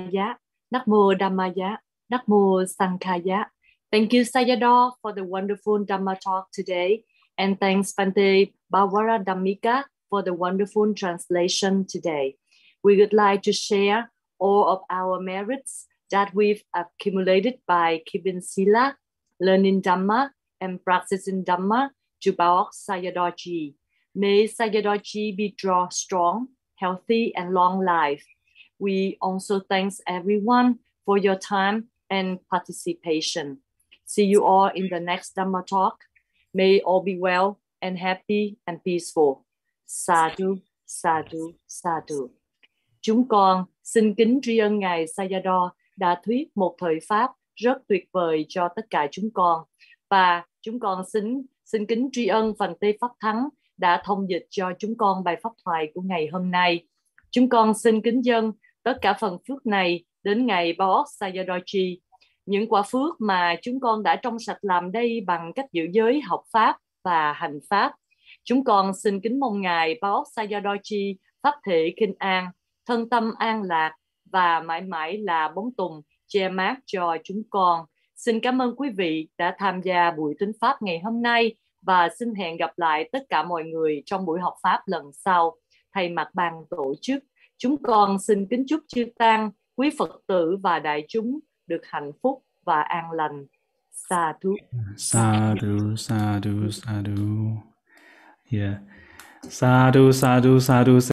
Nắc mô Dhamma Giá, Nắc mô Sangha Thank you, Sayadaw, for the wonderful Dhamma talk today. And thanks, Bante Bawara Dhammika, for the wonderful translation today. We would like to share all of our merits that we've accumulated by keeping Sila, learning Dhamma, and practicing Dhamma to Baok Sayadawji. May Sayadawji be draw strong, healthy, and long life. We also thanks everyone for your time and participation. See you all in the next Dhamma talk. May all be well and happy and peaceful. Sadhu, sadhu, sadhu. Chúng con xin kính tri ân Ngài Sayadaw đã thuyết một thời Pháp rất tuyệt vời cho tất cả chúng con. Và chúng con xin xin kính tri ân phần tây Pháp Thắng đã thông dịch cho chúng con bài pháp thoại của ngày hôm nay. Chúng con xin kính dân tất cả phần phước này đến ngày Baos Sayadochi những quả phước mà chúng con đã trong sạch làm đây bằng cách giữ giới học pháp và hành pháp. Chúng con xin kính mong Ngài Baos Sayadochi pháp thể kinh an, thân tâm an lạc và mãi mãi là bóng tùng che mát cho chúng con. Xin cảm ơn quý vị đã tham gia buổi tính pháp ngày hôm nay và xin hẹn gặp lại tất cả mọi người trong buổi học pháp lần sau. Thay mặt ban tổ chức, chúng con xin kính chúc chư tăng, quý Phật tử và đại chúng được hạnh phúc và an lành. Sa thú. sadhu sa sadhu yeah sadhu sa sadhu